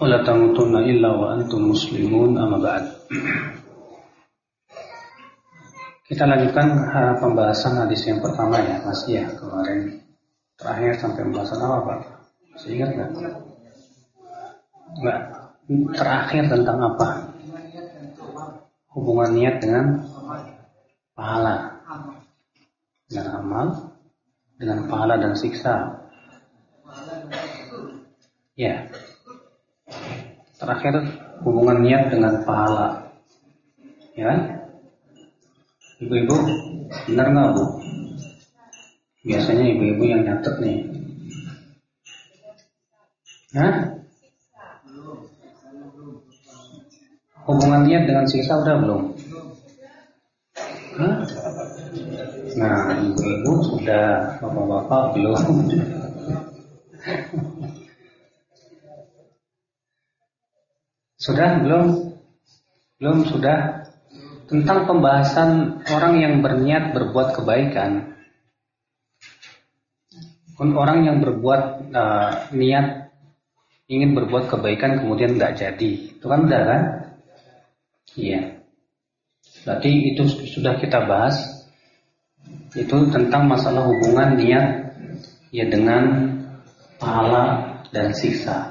ولا تموتن إلا وأنتم مسلمون أما بعد Kita lanjutkan pembahasan hadis yang pertama ya, Mas ya kemarin terakhir sampai pembahasan apa Pak? Masih ingat nggak? Nggak. Terakhir tentang apa? Hubungan niat dengan pahala, dengan amal, dengan pahala dan siksa. Ya. Terakhir hubungan niat dengan pahala. Ya. Ibu-ibu, benar nggak bu? Biasanya ibu-ibu yang nyatet nih. Hah? Hubungan niat dengan siksa udah belum? Hah? Nah, ibu-ibu sudah, bapak-bapak belum. Sudah belum? Belum sudah? Tentang pembahasan orang yang berniat berbuat kebaikan. Orang yang berbuat uh, niat ingin berbuat kebaikan kemudian nggak jadi, itu kan udah kan? Iya. Berarti itu sudah kita bahas. Itu tentang masalah hubungan niat ya dengan pahala dan siksa.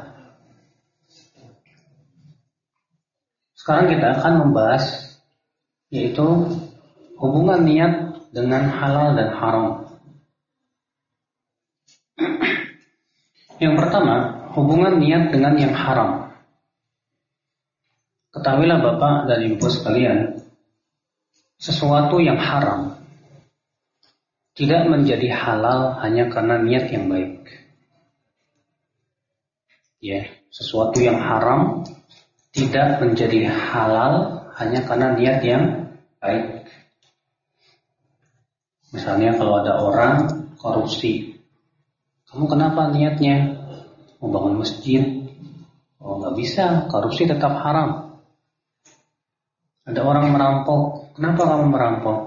Sekarang kita akan membahas yaitu hubungan niat dengan halal dan haram. Yang pertama, hubungan niat dengan yang haram. Ketahuilah Bapak dan Ibu sekalian, sesuatu yang haram tidak menjadi halal hanya karena niat yang baik. Ya, sesuatu yang haram tidak menjadi halal hanya karena niat yang baik. Misalnya kalau ada orang korupsi, kamu kenapa niatnya mau bangun masjid? Oh nggak bisa, korupsi tetap haram. Ada orang merampok, kenapa kamu merampok?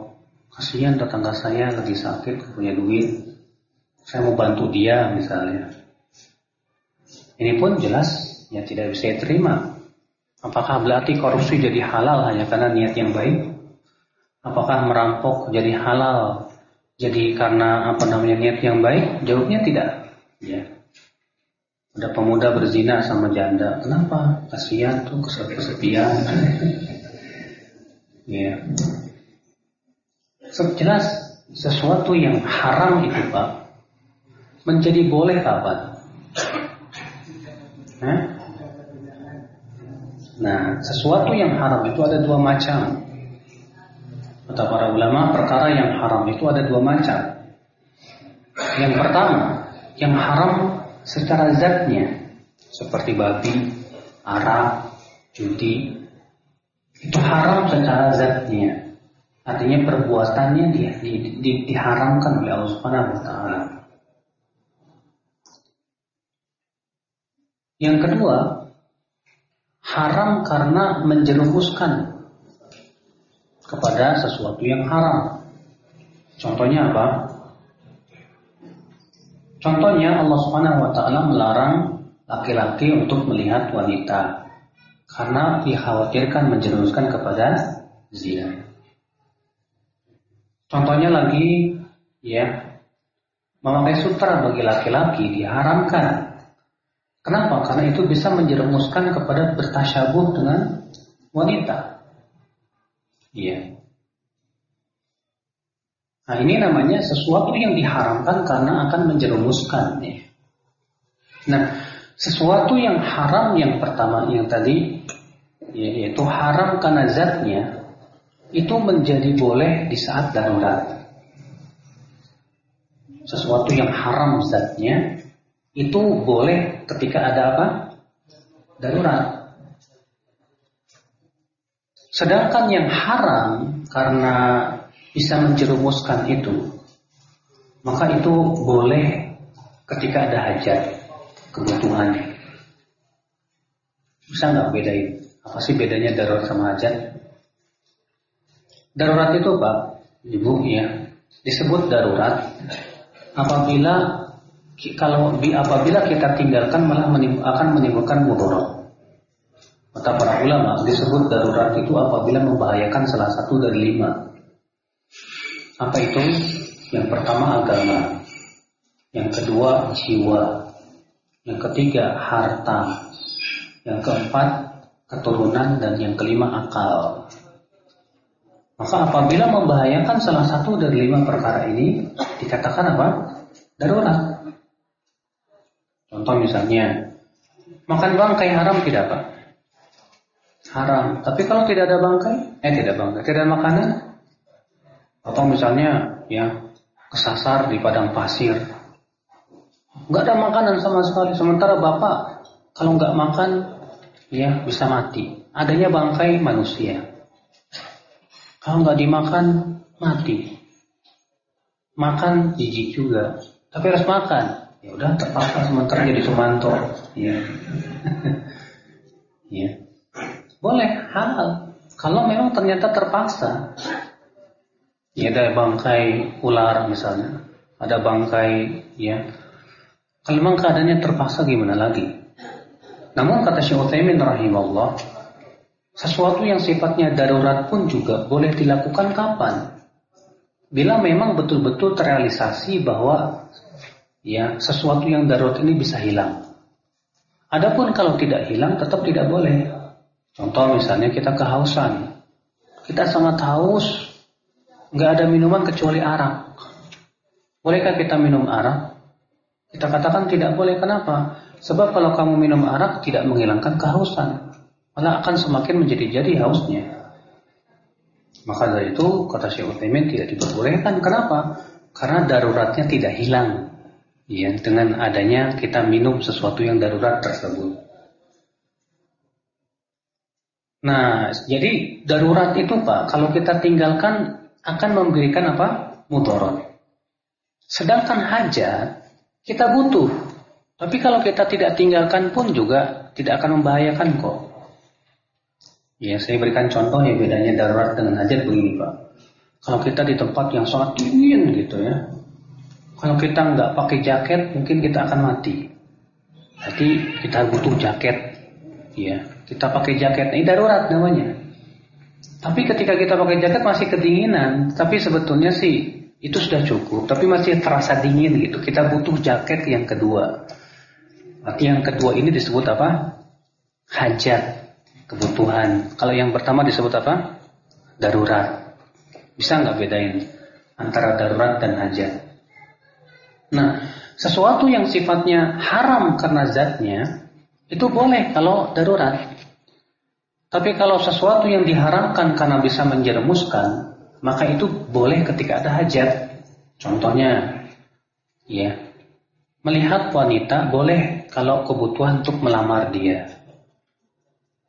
Kasihan tetangga saya lagi sakit, punya duit. Saya mau bantu dia misalnya. Ini pun jelas ya tidak bisa diterima Apakah berarti korupsi jadi halal hanya karena niat yang baik? Apakah merampok jadi halal jadi karena apa namanya niat yang baik? Jawabnya tidak. Ya. Ada pemuda berzina sama janda. Kenapa? Kasihan tuh kesepian. ya. Jelas sesuatu yang haram itu Pak menjadi boleh kapan? Hah? Nah, sesuatu yang haram itu ada dua macam. Kata para ulama, perkara yang haram itu ada dua macam. Yang pertama, yang haram secara zatnya, seperti babi, arak, judi, itu haram secara zatnya. Artinya perbuatannya dia di, di, diharamkan oleh Allah Subhanahu wa taala. Yang kedua, haram karena menjerumuskan kepada sesuatu yang haram. Contohnya apa? Contohnya Allah Subhanahu wa taala melarang laki-laki untuk melihat wanita karena dikhawatirkan menjerumuskan kepada zina. Contohnya lagi ya memakai sutra bagi laki-laki diharamkan Kenapa? Karena itu bisa menjerumuskan kepada bertasyabuh dengan wanita. Iya. Nah ini namanya sesuatu yang diharamkan karena akan menjerumuskan. Ya. Nah sesuatu yang haram yang pertama yang tadi ya, yaitu haram karena zatnya itu menjadi boleh di saat darurat. Sesuatu yang haram zatnya itu boleh ketika ada apa? darurat. Sedangkan yang haram karena bisa menjerumuskan itu, maka itu boleh ketika ada hajat, kebutuhan. Bisa nggak bedain? Apa sih bedanya darurat sama hajat? Darurat itu Pak, Ibu ya, disebut darurat apabila kalau apabila kita tinggalkan malah menim, akan menimbulkan mudarat. Kata para ulama disebut darurat itu apabila membahayakan salah satu dari lima. Apa itu? Yang pertama agama, yang kedua jiwa, yang ketiga harta, yang keempat keturunan dan yang kelima akal. Maka apabila membahayakan salah satu dari lima perkara ini dikatakan apa? Darurat. Contoh misalnya makan bangkai haram tidak pak? haram. Tapi kalau tidak ada bangkai, eh tidak bangkai, tidak ada makanan, atau misalnya ya kesasar di padang pasir, nggak ada makanan sama sekali. Sementara bapak kalau nggak makan, ya bisa mati. Adanya bangkai manusia. Kalau nggak dimakan, mati. Makan jijik juga, tapi harus makan. Ya udah terpaksa sementara jadi Sumanto. Ya. ya. Boleh halal. Kalau memang ternyata terpaksa. Ya ada bangkai ular misalnya. Ada bangkai ya. Kalau memang keadaannya terpaksa gimana lagi? Namun kata Syekh Utsaimin rahimahullah, sesuatu yang sifatnya darurat pun juga boleh dilakukan kapan? Bila memang betul-betul terrealisasi bahwa ya sesuatu yang darurat ini bisa hilang. Adapun kalau tidak hilang tetap tidak boleh. Contoh misalnya kita kehausan. Kita sangat haus, nggak ada minuman kecuali arak. Bolehkah kita minum arak? Kita katakan tidak boleh. Kenapa? Sebab kalau kamu minum arak tidak menghilangkan kehausan. Malah akan semakin menjadi-jadi hausnya. Maka dari itu kata Syekh Utsaimin tidak diperbolehkan. Kenapa? Karena daruratnya tidak hilang. Ya, dengan adanya kita minum sesuatu yang darurat tersebut. Nah, jadi darurat itu Pak, kalau kita tinggalkan akan memberikan apa? Mudarat. Sedangkan hajat kita butuh. Tapi kalau kita tidak tinggalkan pun juga tidak akan membahayakan kok. Ya, saya berikan contoh ya bedanya darurat dengan hajat begini Pak. Kalau kita di tempat yang sangat dingin gitu ya. Kalau kita nggak pakai jaket mungkin kita akan mati. Jadi kita butuh jaket. Ya, kita pakai jaket, ini darurat namanya. Tapi ketika kita pakai jaket masih kedinginan, tapi sebetulnya sih itu sudah cukup, tapi masih terasa dingin gitu. Kita butuh jaket yang kedua. Arti yang kedua ini disebut apa? Hajat, kebutuhan. Kalau yang pertama disebut apa? Darurat. Bisa nggak bedain antara darurat dan hajat? Nah, sesuatu yang sifatnya haram karena zatnya itu boleh kalau darurat. Tapi kalau sesuatu yang diharamkan karena bisa menjerumuskan, maka itu boleh ketika ada hajat. Contohnya, ya, melihat wanita boleh kalau kebutuhan untuk melamar dia.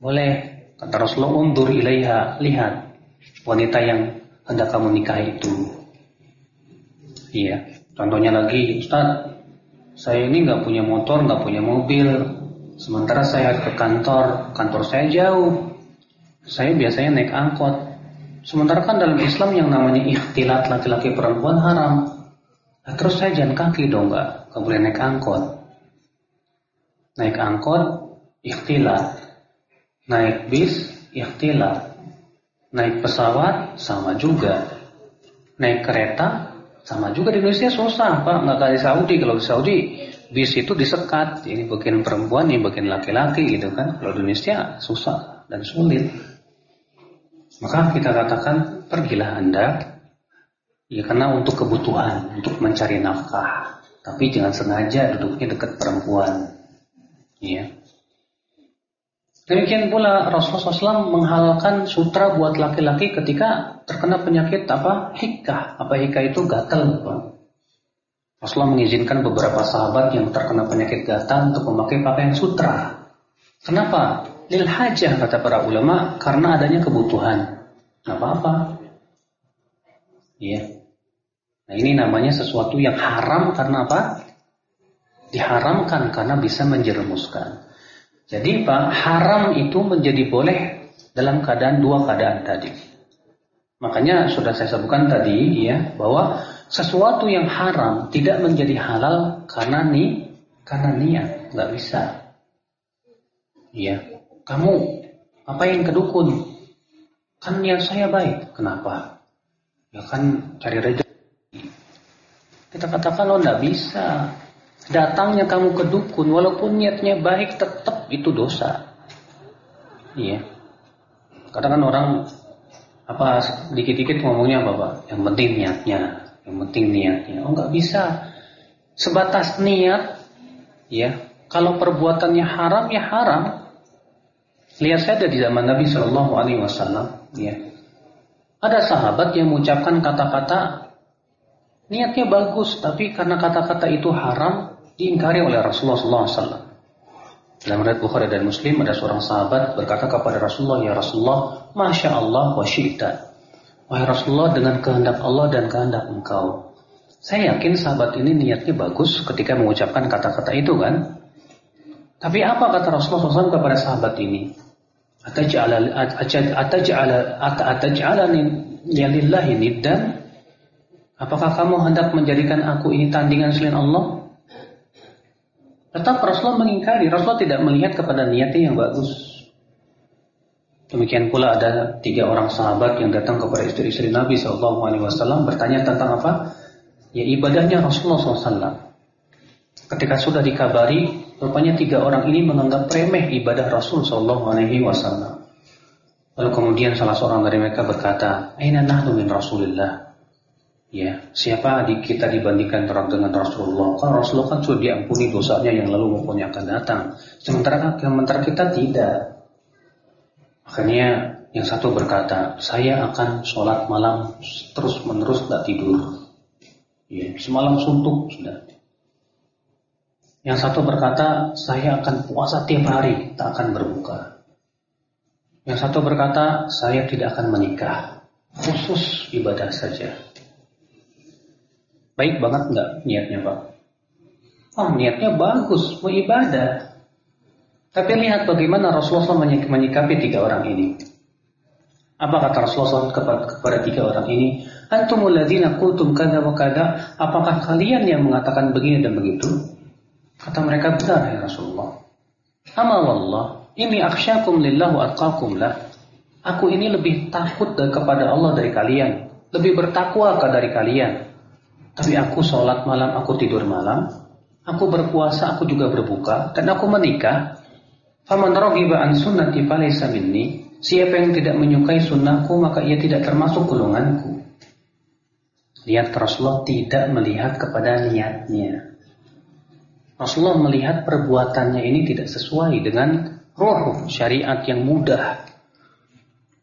Boleh, kata Rasulullah, undur ilaiha, lihat wanita yang hendak kamu nikahi itu. Iya, contohnya lagi, Ustaz, saya ini nggak punya motor, nggak punya mobil, Sementara saya ke kantor, kantor saya jauh. Saya biasanya naik angkot. Sementara kan dalam Islam yang namanya ikhtilat laki-laki perempuan haram. Nah, terus saya jalan kaki dong nggak, nggak boleh naik angkot. Naik angkot, ikhtilat. Naik bis, ikhtilat. Naik pesawat, sama juga. Naik kereta, sama juga di Indonesia susah, Pak. Nggak kayak Saudi. Kalau di Saudi, bis itu disekat. Ini bagian perempuan ini bagian laki-laki gitu kan. Kalau di Indonesia susah dan sulit. Maka kita katakan pergilah anda. Ya karena untuk kebutuhan untuk mencari nafkah. Tapi jangan sengaja duduknya dekat perempuan. Ya demikian pula Rasulullah SAW menghalalkan sutra buat laki-laki ketika terkena penyakit apa hikah apa hikah itu gatal Rasulullah mengizinkan beberapa sahabat yang terkena penyakit gatal untuk memakai pakaian sutra. Kenapa? Lil hajah kata para ulama karena adanya kebutuhan. Apa-apa. Iya. Nah ini namanya sesuatu yang haram karena apa? Diharamkan karena bisa menjerumuskan. Jadi Pak, haram itu menjadi boleh dalam keadaan dua keadaan tadi. Makanya sudah saya sebutkan tadi ya bahwa sesuatu yang haram tidak menjadi halal karena nih karena niat nggak bisa. Iya, kamu apa yang kedukun? Kan niat saya baik. Kenapa? Ya kan cari rezeki. Kita katakan lo nggak bisa. Datangnya kamu ke dukun, walaupun niatnya baik, tetap itu dosa. Iya. Kadang kan orang apa dikit-dikit ngomongnya apa pak? Yang penting niatnya, yang penting niatnya. Oh nggak bisa. Sebatas niat, ya. Kalau perbuatannya haram ya haram. Lihat saja di zaman Nabi Shallallahu Alaihi Wasallam, ya. Ada sahabat yang mengucapkan kata-kata niatnya bagus, tapi karena kata-kata itu haram diingkari oleh Rasulullah SAW. Dalam riwayat Bukhari dan Muslim ada seorang sahabat berkata kepada Rasulullah, "Ya Rasulullah, masya Allah wa syi'ta." Wahai Rasulullah dengan kehendak Allah dan kehendak Engkau. Saya yakin sahabat ini niatnya bagus ketika mengucapkan kata-kata itu kan. Tapi apa kata Rasulullah SAW kepada sahabat ini? Ataj'ala ataj'ala niddan? Apakah kamu hendak menjadikan aku ini tandingan selain Allah? Tetap Rasulullah mengingkari. Rasulullah tidak melihat kepada niatnya yang bagus. Demikian pula ada tiga orang sahabat yang datang kepada istri-istri Nabi SAW bertanya tentang apa? Ya ibadahnya Rasulullah SAW. Ketika sudah dikabari, rupanya tiga orang ini menganggap remeh ibadah Rasul SAW. Lalu kemudian salah seorang dari mereka berkata, Aina nahnu min Rasulillah. Ya, siapa di kita dibandingkan terang dengan Rasulullah? Kan Rasulullah kan sudah diampuni dosanya yang lalu maupun yang akan datang. Sementara sementara kita tidak. Makanya yang satu berkata, saya akan sholat malam terus menerus tidak tidur. Ya, semalam suntuk sudah. Yang satu berkata, saya akan puasa tiap hari, tak akan berbuka. Yang satu berkata, saya tidak akan menikah, khusus ibadah saja. Baik banget nggak niatnya Pak? Oh niatnya bagus, mau ibadah. Tapi lihat bagaimana Rasulullah SAW menyikapi tiga orang ini. Apa kata Rasulullah kepada, kepada tiga orang ini? Antumul ladzina qultum kada wa kada, apakah kalian yang mengatakan begini dan begitu? Kata mereka benar ya Rasulullah. Ama wallah, ini aksyakum lillahu lah. Aku ini lebih takut kepada Allah dari kalian, lebih bertakwa dari kalian. Tapi aku sholat malam, aku tidur malam, aku berpuasa, aku juga berbuka, dan aku menikah. Faman raghiba an sunnati falaysa minni. Siapa yang tidak menyukai sunnahku, maka ia tidak termasuk golonganku. Lihat Rasulullah tidak melihat kepada niatnya. Rasulullah melihat perbuatannya ini tidak sesuai dengan roh syariat yang mudah.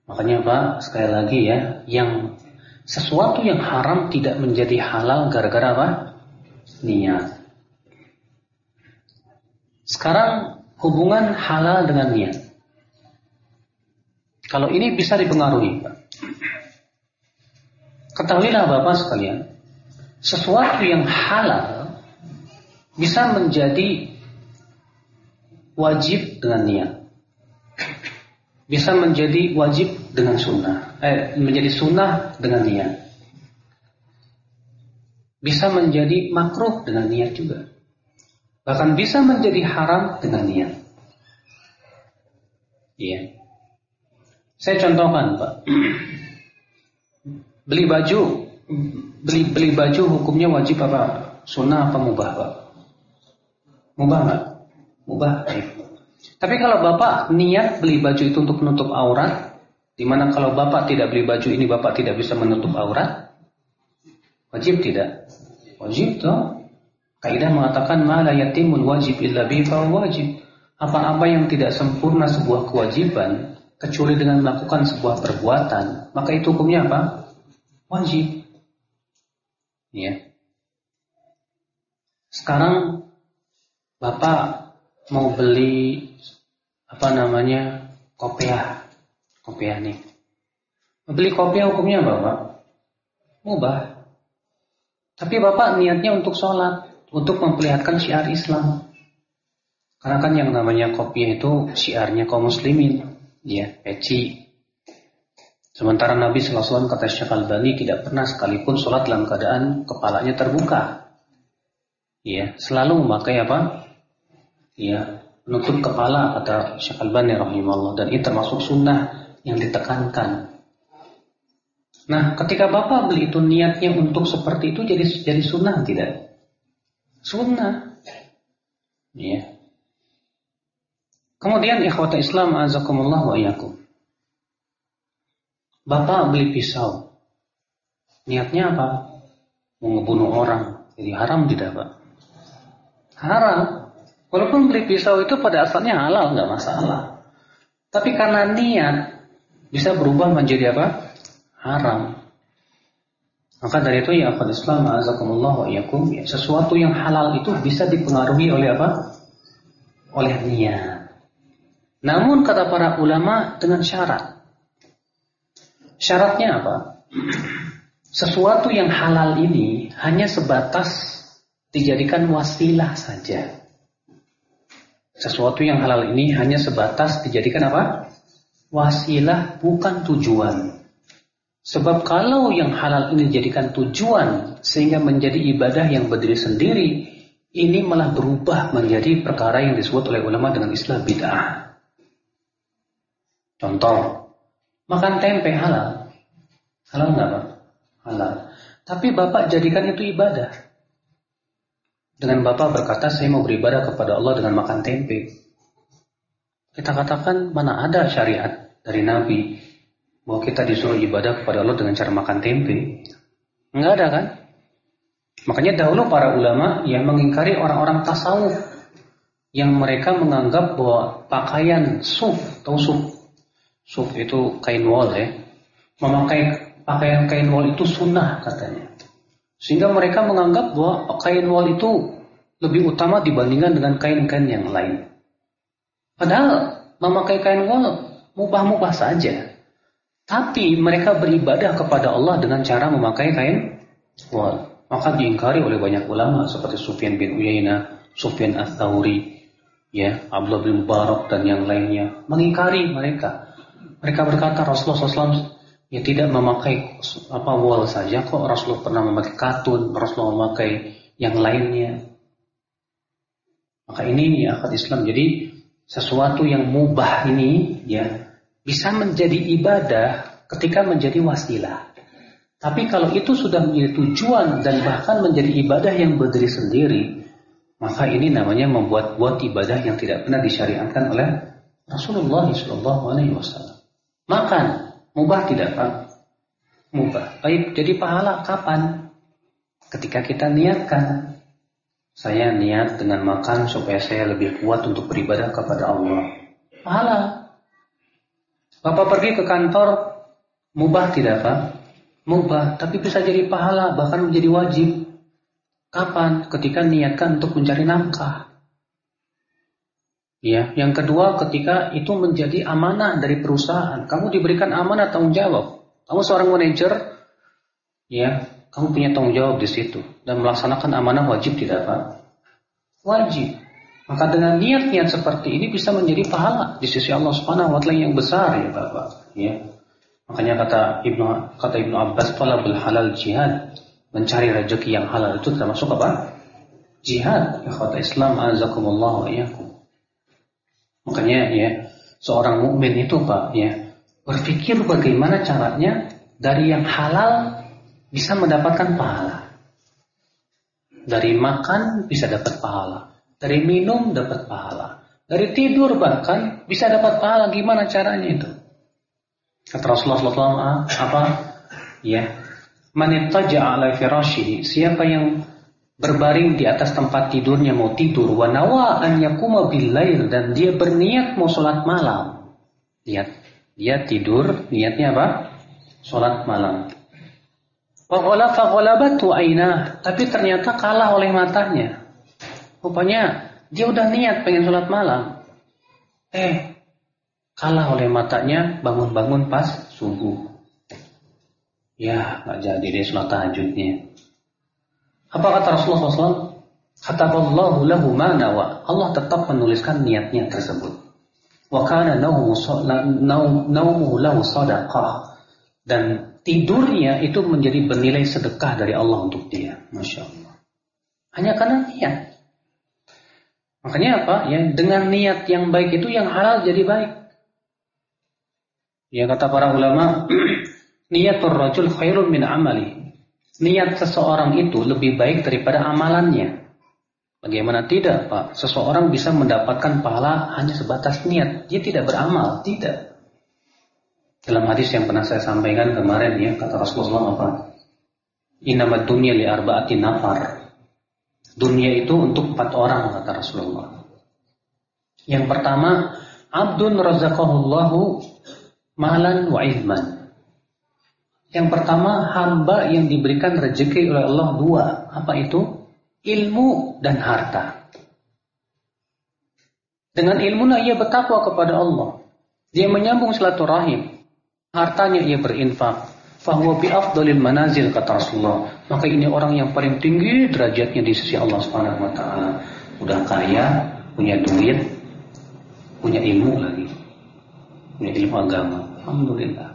Makanya Pak, sekali lagi ya, yang sesuatu yang haram tidak menjadi halal gara-gara apa? Niat. Sekarang hubungan halal dengan niat. Kalau ini bisa dipengaruhi, Ketahuilah Bapak sekalian, sesuatu yang halal bisa menjadi wajib dengan niat. Bisa menjadi wajib dengan sunnah, eh, menjadi sunnah dengan niat. Bisa menjadi makruh dengan niat juga. Bahkan bisa menjadi haram dengan niat. Iya. Saya contohkan, Pak. beli baju, beli beli baju hukumnya wajib apa? Sunnah apa mubah, Pak? Mubah nggak? Mubah. Tapi kalau Bapak niat beli baju itu untuk menutup aurat, Di mana kalau bapak tidak beli baju ini bapak tidak bisa menutup aurat? Wajib tidak? Wajib toh. Kaidah mengatakan mala yatimun wajib illa bi wajib. Apa-apa yang tidak sempurna sebuah kewajiban kecuali dengan melakukan sebuah perbuatan, maka itu hukumnya apa? Wajib. Ya. Sekarang Bapak mau beli apa namanya kopiah, kopiah nih. Beli kopiah hukumnya apa Pak? Mubah. Tapi Bapak niatnya untuk sholat, untuk memperlihatkan syiar Islam. Karena kan yang namanya kopiah itu syiarnya kaum muslimin, ya, peci. Sementara Nabi SAW kata Syekh Al-Bani tidak pernah sekalipun sholat dalam keadaan kepalanya terbuka. Ya, selalu memakai apa? Ya, menutup kepala kata Syekh Al-Bani rahimahullah dan ini termasuk sunnah yang ditekankan. Nah, ketika Bapak beli itu niatnya untuk seperti itu jadi jadi sunnah tidak? Sunnah. Ya. Kemudian ikhwata Islam azakumullah wa iyakum. Bapak beli pisau. Niatnya apa? Mau ngebunuh orang. Jadi haram tidak, Pak? Haram. Walaupun beli pisau itu pada asalnya halal, nggak masalah. Tapi karena niat bisa berubah menjadi apa? Haram. Maka dari itu ya akhwat Islam azakumullah wa iyakum ya, sesuatu yang halal itu bisa dipengaruhi oleh apa? Oleh niat. Namun kata para ulama dengan syarat. Syaratnya apa? Sesuatu yang halal ini hanya sebatas dijadikan wasilah saja. Sesuatu yang halal ini hanya sebatas dijadikan apa? Wasilah bukan tujuan. Sebab kalau yang halal ini dijadikan tujuan sehingga menjadi ibadah yang berdiri sendiri, ini malah berubah menjadi perkara yang disebut oleh ulama dengan istilah bid'ah. Contoh, makan tempe halal. Halal nggak pak? Halal. Tapi bapak jadikan itu ibadah. Dengan Bapak berkata, saya mau beribadah kepada Allah dengan makan tempe. Kita katakan, mana ada syariat dari Nabi bahwa kita disuruh ibadah kepada Allah dengan cara makan tempe. Enggak ada kan? Makanya dahulu para ulama yang mengingkari orang-orang tasawuf yang mereka menganggap bahwa pakaian suf, atau suf, suf itu kain wol ya, memakai pakaian kain wol itu sunnah katanya. Sehingga mereka menganggap bahwa kain wol itu lebih utama dibandingkan dengan kain-kain yang lain. Padahal memakai kain wol mubah-mubah saja. Tapi mereka beribadah kepada Allah dengan cara memakai kain wol. Maka diingkari oleh banyak ulama seperti Sufyan bin Uyainah, Sufyan Ats-Tsauri, ya, Abdullah bin Mubarak dan yang lainnya mengingkari mereka. Mereka berkata Rasulullah SAW ya tidak memakai apa wall saja kok Rasulullah pernah memakai katun, Rasulullah memakai yang lainnya. Maka ini ya akad Islam. Jadi sesuatu yang mubah ini ya bisa menjadi ibadah ketika menjadi wasilah. Tapi kalau itu sudah menjadi tujuan dan bahkan menjadi ibadah yang berdiri sendiri, maka ini namanya membuat-buat ibadah yang tidak pernah disyariatkan oleh Rasulullah SAW. Makan Mubah tidak Pak? Mubah. Baik, jadi pahala kapan? Ketika kita niatkan. Saya niat dengan makan supaya saya lebih kuat untuk beribadah kepada Allah. Pahala. Bapak pergi ke kantor, mubah tidak Pak? Mubah, tapi bisa jadi pahala, bahkan menjadi wajib. Kapan? Ketika niatkan untuk mencari nafkah. Ya, yang kedua ketika itu menjadi amanah dari perusahaan, kamu diberikan amanah tanggung jawab. Kamu seorang manajer, ya, kamu punya tanggung jawab di situ dan melaksanakan amanah wajib tidak Pak? Wajib. Maka dengan niat-niat seperti ini bisa menjadi pahala di sisi Allah Subhanahu wa taala yang besar ya Bapak, ya. Makanya kata Ibnu kata Ibnu Abbas talabul halal jihad, mencari rezeki yang halal itu termasuk apa? Jihad. Ya kata Islam azakumullah wa iyyakum. Makanya ya, seorang mukmin itu Pak ya, berpikir bagaimana caranya dari yang halal bisa mendapatkan pahala. Dari makan bisa dapat pahala, dari minum dapat pahala, dari tidur bahkan bisa dapat pahala. Gimana caranya itu? Kata Rasulullah SAW apa? Ya, manittaja ala firashihi. Siapa yang berbaring di atas tempat tidurnya mau tidur wa nawa an yakuma billail dan dia berniat mau sholat malam lihat dia tidur niatnya apa sholat malam tapi ternyata kalah oleh matanya rupanya dia udah niat pengen sholat malam eh Kalah oleh matanya bangun-bangun pas subuh. Ya, nggak jadi deh sholat tahajudnya. Apa kata Rasulullah SAW? Kata Allah lahu ma nawa. Allah tetap menuliskan niatnya tersebut. Wa kana naumuhu lahu sadaqah. Dan tidurnya itu menjadi bernilai sedekah dari Allah untuk dia. Masya Allah. Hanya karena niat. Makanya apa? Ya, dengan niat yang baik itu yang halal jadi baik. Ya kata para ulama, niatul rajul khairun min amali. Niat seseorang itu lebih baik daripada amalannya. Bagaimana tidak, Pak? Seseorang bisa mendapatkan pahala hanya sebatas niat. Dia tidak beramal, tidak. Dalam hadis yang pernah saya sampaikan kemarin ya, kata Rasulullah apa? Inama dunia li arba'ati nafar. Dunia itu untuk empat orang, kata Rasulullah. Yang pertama, abdun razaqahullahu malan wa ilman. Yang pertama, hamba yang diberikan rezeki oleh Allah dua. Apa itu? Ilmu dan harta. Dengan ilmunya ia bertakwa kepada Allah. Dia menyambung silaturahim. Hartanya ia berinfak. Fahuwa bi afdalil manazil kata Rasulullah. Maka ini orang yang paling tinggi derajatnya di sisi Allah Subhanahu wa taala. Udah kaya, punya duit, punya ilmu lagi. Punya ilmu agama. Alhamdulillah.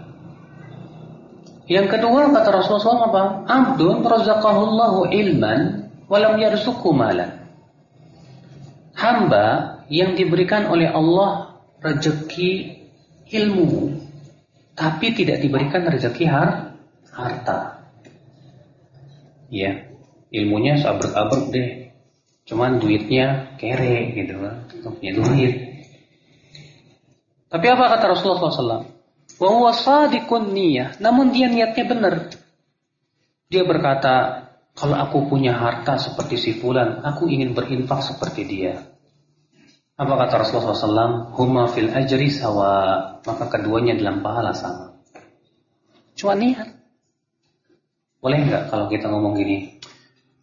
Yang kedua kata Rasulullah SAW apa? Abdun razaqahullahu ilman walam yarzuqhu malan. Hamba yang diberikan oleh Allah rezeki ilmu tapi tidak diberikan rezeki har harta. Ya, ilmunya sabrek-abrek deh. Cuman duitnya kere gitu kan. Punya duit. Tapi apa kata Rasulullah SAW? Wa sadikun niyah, namun dia niatnya benar. Dia berkata, kalau aku punya harta seperti si fulan, aku ingin berinfak seperti dia. Apa kata Rasulullah SAW? Huma fil ajri sawa. Maka keduanya dalam pahala sama. Cuma niat. Boleh nggak kalau kita ngomong gini?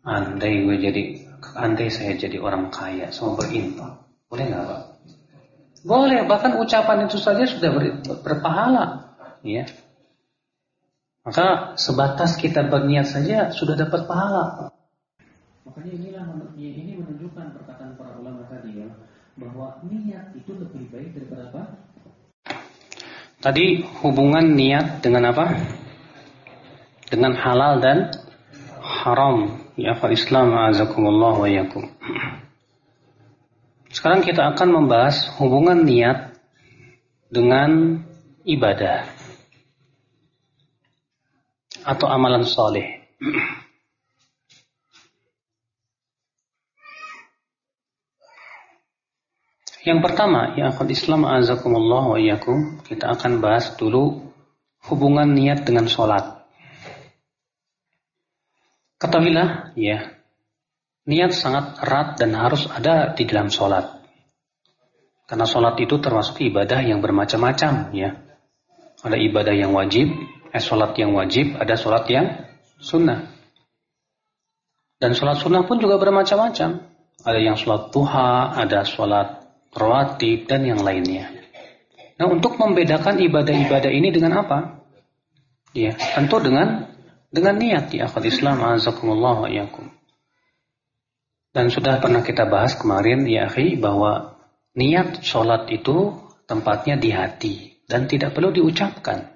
Andai gue jadi, andai saya jadi orang kaya, semua berinfak. Boleh nggak Pak? Boleh, bahkan ucapan itu saja sudah ber, berpahala. Ya. Maka sebatas kita berniat saja sudah dapat pahala. Makanya inilah ini menunjukkan perkataan para ulama tadi ya bahwa niat itu lebih baik daripada apa? Tadi hubungan niat dengan apa? Dengan halal dan haram. Ya fa Islam azakumullah wa yakum. Sekarang kita akan membahas hubungan niat dengan ibadah atau amalan soleh. Yang pertama, ya akhul Islam azakumullah wa iyakum, kita akan bahas dulu hubungan niat dengan sholat. Ketahuilah, ya, Niat sangat erat dan harus ada di dalam sholat. Karena sholat itu termasuk ibadah yang bermacam-macam ya. Ada ibadah yang wajib, eh sholat yang wajib, ada sholat yang sunnah. Dan sholat sunnah pun juga bermacam-macam. Ada yang sholat tuha, ada sholat rawatib, dan yang lainnya. Nah untuk membedakan ibadah-ibadah ini dengan apa? Ya, tentu dengan dengan niat ya akhwat Islam azakumullah wa iyakum. Dan sudah pernah kita bahas kemarin ya akhi bahwa niat sholat itu tempatnya di hati dan tidak perlu diucapkan.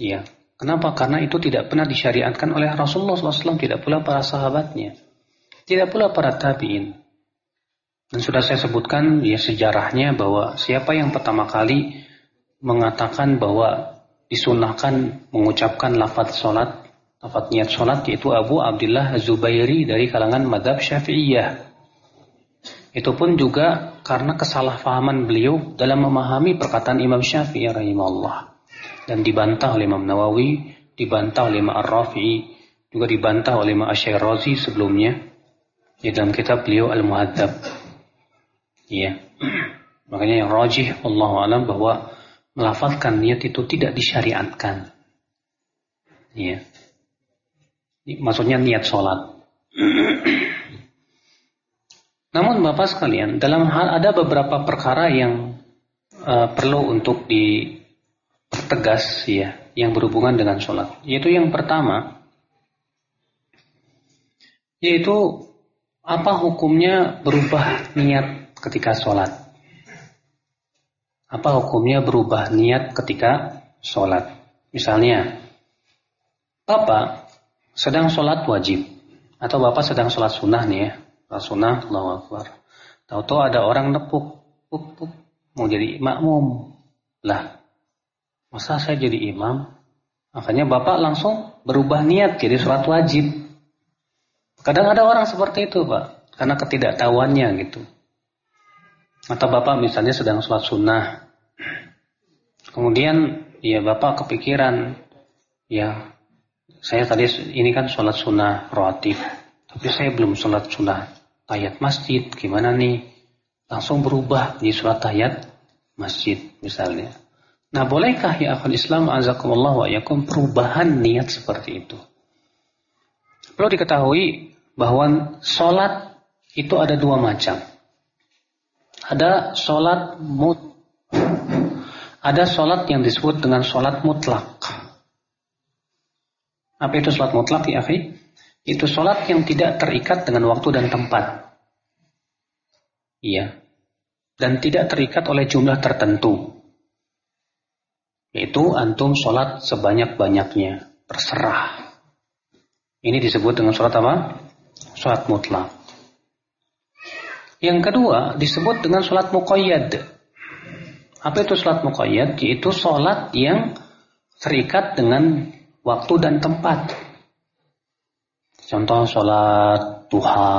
Ya, kenapa? Karena itu tidak pernah disyariatkan oleh Rasulullah SAW, tidak pula para sahabatnya, tidak pula para tabiin. Dan sudah saya sebutkan ya sejarahnya bahwa siapa yang pertama kali mengatakan bahwa disunahkan mengucapkan lafaz sholat Lafat niat sholat yaitu Abu Abdullah Zubairi dari kalangan madhab syafi'iyah. Itu pun juga karena kesalahpahaman beliau dalam memahami perkataan Imam Syafi'i rahimahullah. Dan dibantah oleh Imam Nawawi, dibantah oleh Imam Ar-Rafi'i, juga dibantah oleh Imam Asyairazi sebelumnya. Di dalam kitab beliau Al-Muhadzab. Iya. Makanya yang rajih Allah alam bahwa melafalkan niat itu tidak disyariatkan. Iya maksudnya niat sholat. Namun Bapak sekalian, dalam hal ada beberapa perkara yang uh, perlu untuk dipertegas ya yang berhubungan dengan sholat. Yaitu yang pertama, yaitu apa hukumnya berubah niat ketika sholat? Apa hukumnya berubah niat ketika sholat? Misalnya, Bapak sedang sholat wajib atau Bapak sedang sholat sunnah nih ya, sholat sunnah, Allahu Akbar. Tahu-tahu ada orang nepuk, pup, pup, mau jadi makmum. Lah, Masa saya jadi imam? Makanya bapak langsung berubah niat jadi sholat wajib. Kadang ada orang seperti itu pak, karena ketidaktahuannya gitu. Atau bapak misalnya sedang sholat sunnah. Kemudian ya bapak kepikiran, ya saya tadi ini kan sholat sunnah proaktif, tapi saya belum sholat sunnah tayat masjid, gimana nih? Langsung berubah di sholat tayat masjid misalnya. Nah, bolehkah ya akhul Islam azakumullah wa yakum perubahan niat seperti itu? Perlu diketahui bahwa sholat itu ada dua macam. Ada sholat mut, ada sholat yang disebut dengan sholat mutlak. Apa itu sholat mutlak ya akhi? Itu sholat yang tidak terikat dengan waktu dan tempat. Iya. Dan tidak terikat oleh jumlah tertentu. Yaitu antum sholat sebanyak-banyaknya. Terserah. Ini disebut dengan sholat apa? Sholat mutlak. Yang kedua disebut dengan sholat muqayyad. Apa itu sholat muqayyad? Yaitu sholat yang terikat dengan waktu dan tempat. Contoh sholat duha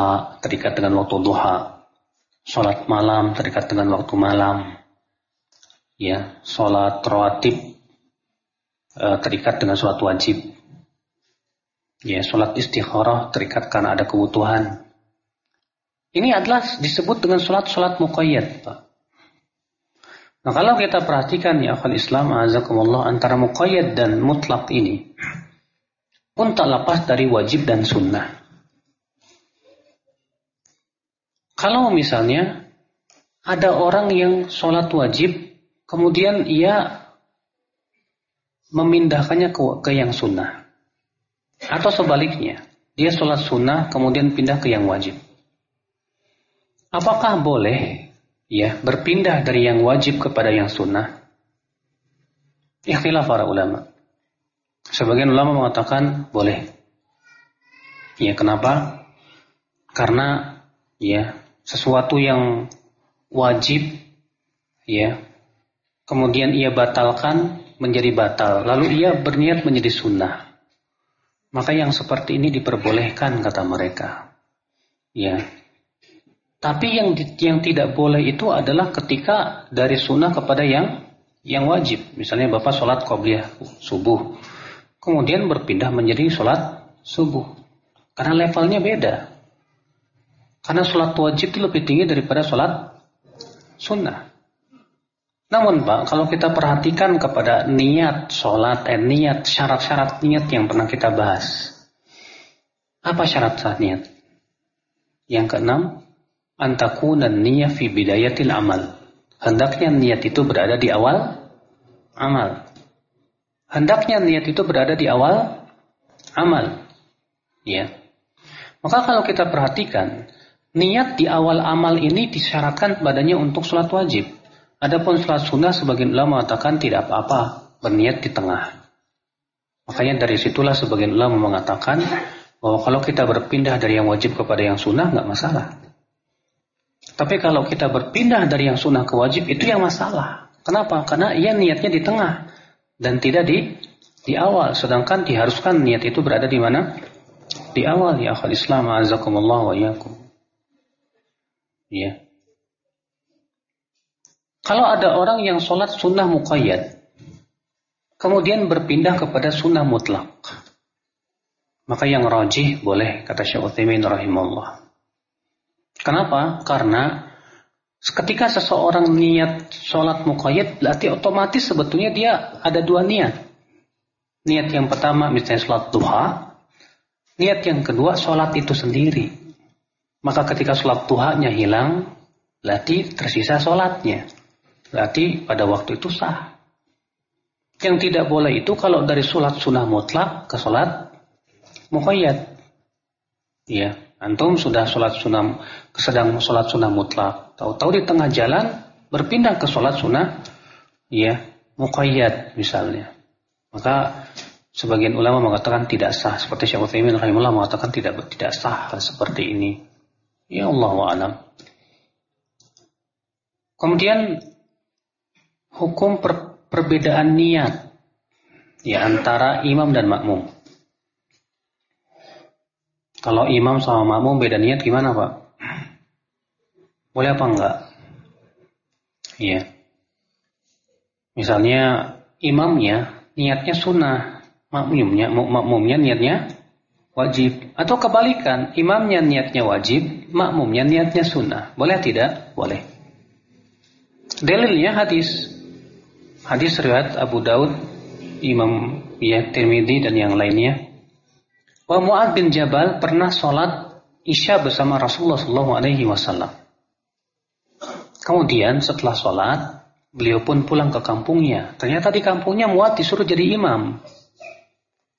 terikat dengan waktu duha. Sholat malam terikat dengan waktu malam ya sholat rawatib e, terikat dengan sholat wajib ya sholat istikharah terikat karena ada kebutuhan ini adalah disebut dengan sholat-sholat muqayyad Pak Nah kalau kita perhatikan ya akhal Islam azakumullah antara muqayyad dan mutlak ini pun tak lepas dari wajib dan sunnah. Kalau misalnya ada orang yang sholat wajib Kemudian ia memindahkannya ke, ke yang sunnah. Atau sebaliknya, dia sholat sunnah kemudian pindah ke yang wajib. Apakah boleh ya berpindah dari yang wajib kepada yang sunnah? Ikhtilaf para ulama. Sebagian ulama mengatakan boleh. Ya kenapa? Karena ya sesuatu yang wajib ya kemudian ia batalkan menjadi batal, lalu ia berniat menjadi sunnah. Maka yang seperti ini diperbolehkan kata mereka. Ya. Tapi yang yang tidak boleh itu adalah ketika dari sunnah kepada yang yang wajib. Misalnya Bapak sholat qobliyah subuh. Kemudian berpindah menjadi sholat subuh. Karena levelnya beda. Karena sholat wajib itu lebih tinggi daripada sholat sunnah. Namun Pak, kalau kita perhatikan kepada niat sholat, eh, niat, syarat-syarat niat yang pernah kita bahas. Apa syarat-syarat niat? Yang keenam, dan niat fi bidayatil amal. Hendaknya niat itu berada di awal amal. Hendaknya niat itu berada di awal amal. Ya. Maka kalau kita perhatikan, niat di awal amal ini disyaratkan padanya untuk sholat wajib. Adapun sholat sunnah sebagian ulama mengatakan tidak apa-apa berniat di tengah. Makanya dari situlah sebagian ulama mengatakan bahwa kalau kita berpindah dari yang wajib kepada yang sunnah nggak masalah. Tapi kalau kita berpindah dari yang sunnah ke wajib itu yang masalah. Kenapa? Karena ia niatnya di tengah dan tidak di di awal. Sedangkan diharuskan niat itu berada di mana? Di awal ya akhal Islam azakumullah wa yakum. Ya. Kalau ada orang yang sholat sunnah muqayyad, kemudian berpindah kepada sunnah mutlak, maka yang rajih boleh, kata Syekh Utsaimin rahimahullah. Kenapa? Karena ketika seseorang niat sholat muqayyad, berarti otomatis sebetulnya dia ada dua niat. Niat yang pertama misalnya sholat duha, niat yang kedua sholat itu sendiri. Maka ketika sholat duhanya hilang, berarti tersisa sholatnya. Berarti pada waktu itu sah. Yang tidak boleh itu kalau dari sholat sunnah mutlak ke sholat muqayyad. Ya, antum sudah sholat sunnah, sedang sholat sunnah mutlak. Tahu-tahu di tengah jalan berpindah ke sholat sunnah, ya, muqayyad misalnya. Maka sebagian ulama mengatakan tidak sah. Seperti Syekh Utsaimin rahimahullah mengatakan tidak tidak sah seperti ini. Ya Allah alam. Kemudian hukum per, perbedaan niat ya antara imam dan makmum. Kalau imam sama makmum beda niat gimana Pak? Boleh apa enggak? Iya. Misalnya imamnya niatnya sunnah, makmumnya makmumnya niatnya wajib atau kebalikan imamnya niatnya wajib, makmumnya niatnya sunnah. Boleh tidak? Boleh. Dalilnya hadis. Hadis riwayat Abu Daud, Imam ya Tirmidzi dan yang lainnya. Wa Mu'ad bin Jabal pernah sholat Isya bersama Rasulullah Shallallahu Alaihi Wasallam. Kemudian setelah sholat, beliau pun pulang ke kampungnya. Ternyata di kampungnya Mu'ad disuruh jadi imam.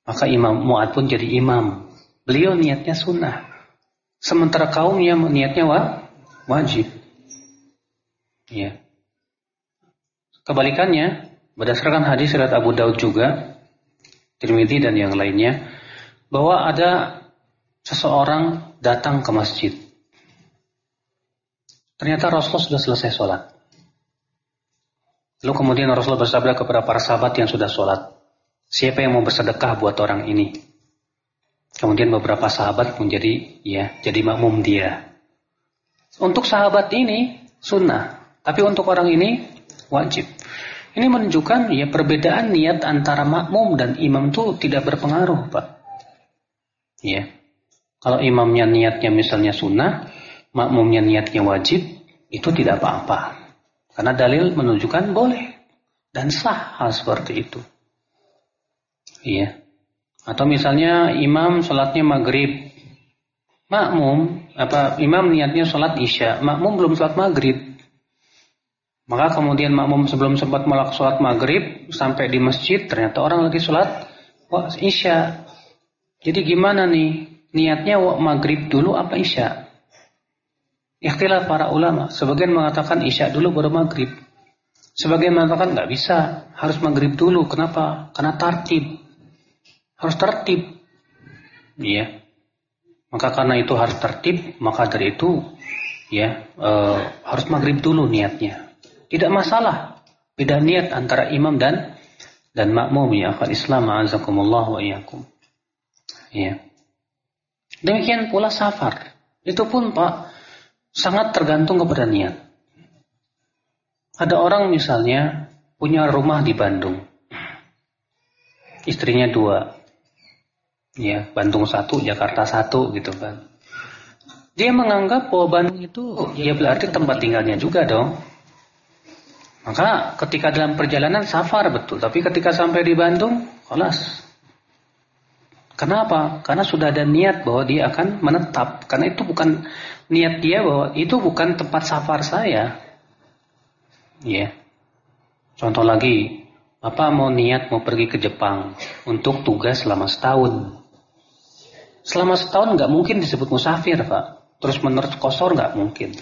Maka Imam Mu'ad pun jadi imam. Beliau niatnya sunnah. Sementara kaumnya niatnya wa, wajib. Ya. Kebalikannya, berdasarkan hadis riwayat Abu Daud juga, Tirmidzi dan yang lainnya, bahwa ada seseorang datang ke masjid. Ternyata Rasulullah sudah selesai sholat. Lalu kemudian Rasulullah bersabda kepada para sahabat yang sudah sholat, siapa yang mau bersedekah buat orang ini? Kemudian beberapa sahabat menjadi ya jadi makmum dia. Untuk sahabat ini sunnah, tapi untuk orang ini wajib. Ini menunjukkan ya perbedaan niat antara makmum dan imam itu tidak berpengaruh, Pak. Ya. Kalau imamnya niatnya misalnya sunnah, makmumnya niatnya wajib, itu tidak apa-apa. Karena dalil menunjukkan boleh dan sah hal seperti itu. Iya. Atau misalnya imam sholatnya maghrib, makmum apa imam niatnya sholat isya, makmum belum sholat maghrib, maka kemudian makmum sebelum sempat melak sholat maghrib sampai di masjid ternyata orang lagi sholat isya. Jadi gimana nih niatnya wah, maghrib dulu apa isya? Ikhtilaf para ulama. Sebagian mengatakan isya dulu baru maghrib. Sebagian mengatakan nggak bisa harus maghrib dulu. Kenapa? Karena tartib harus tertib. Iya. Maka karena itu harus tertib, maka dari itu ya e, harus maghrib dulu niatnya. Tidak masalah beda niat antara imam dan dan makmum ya akhal Islam azakumullah wa iyyakum. Ya. Demikian pula safar. Itu pun Pak sangat tergantung kepada niat. Ada orang misalnya punya rumah di Bandung. Istrinya dua. Ya, Bandung satu, Jakarta satu gitu kan. Dia menganggap bahwa Bandung itu ya berarti tempat tinggalnya juga dong. Maka ketika dalam perjalanan safar betul, tapi ketika sampai di Bandung, kelas. Kenapa? Karena sudah ada niat bahwa dia akan menetap. Karena itu bukan niat dia bahwa itu bukan tempat safar saya. Ya. Yeah. Contoh lagi, Bapak mau niat mau pergi ke Jepang untuk tugas selama setahun. Selama setahun nggak mungkin disebut musafir, Pak. Terus menerus kosor nggak mungkin.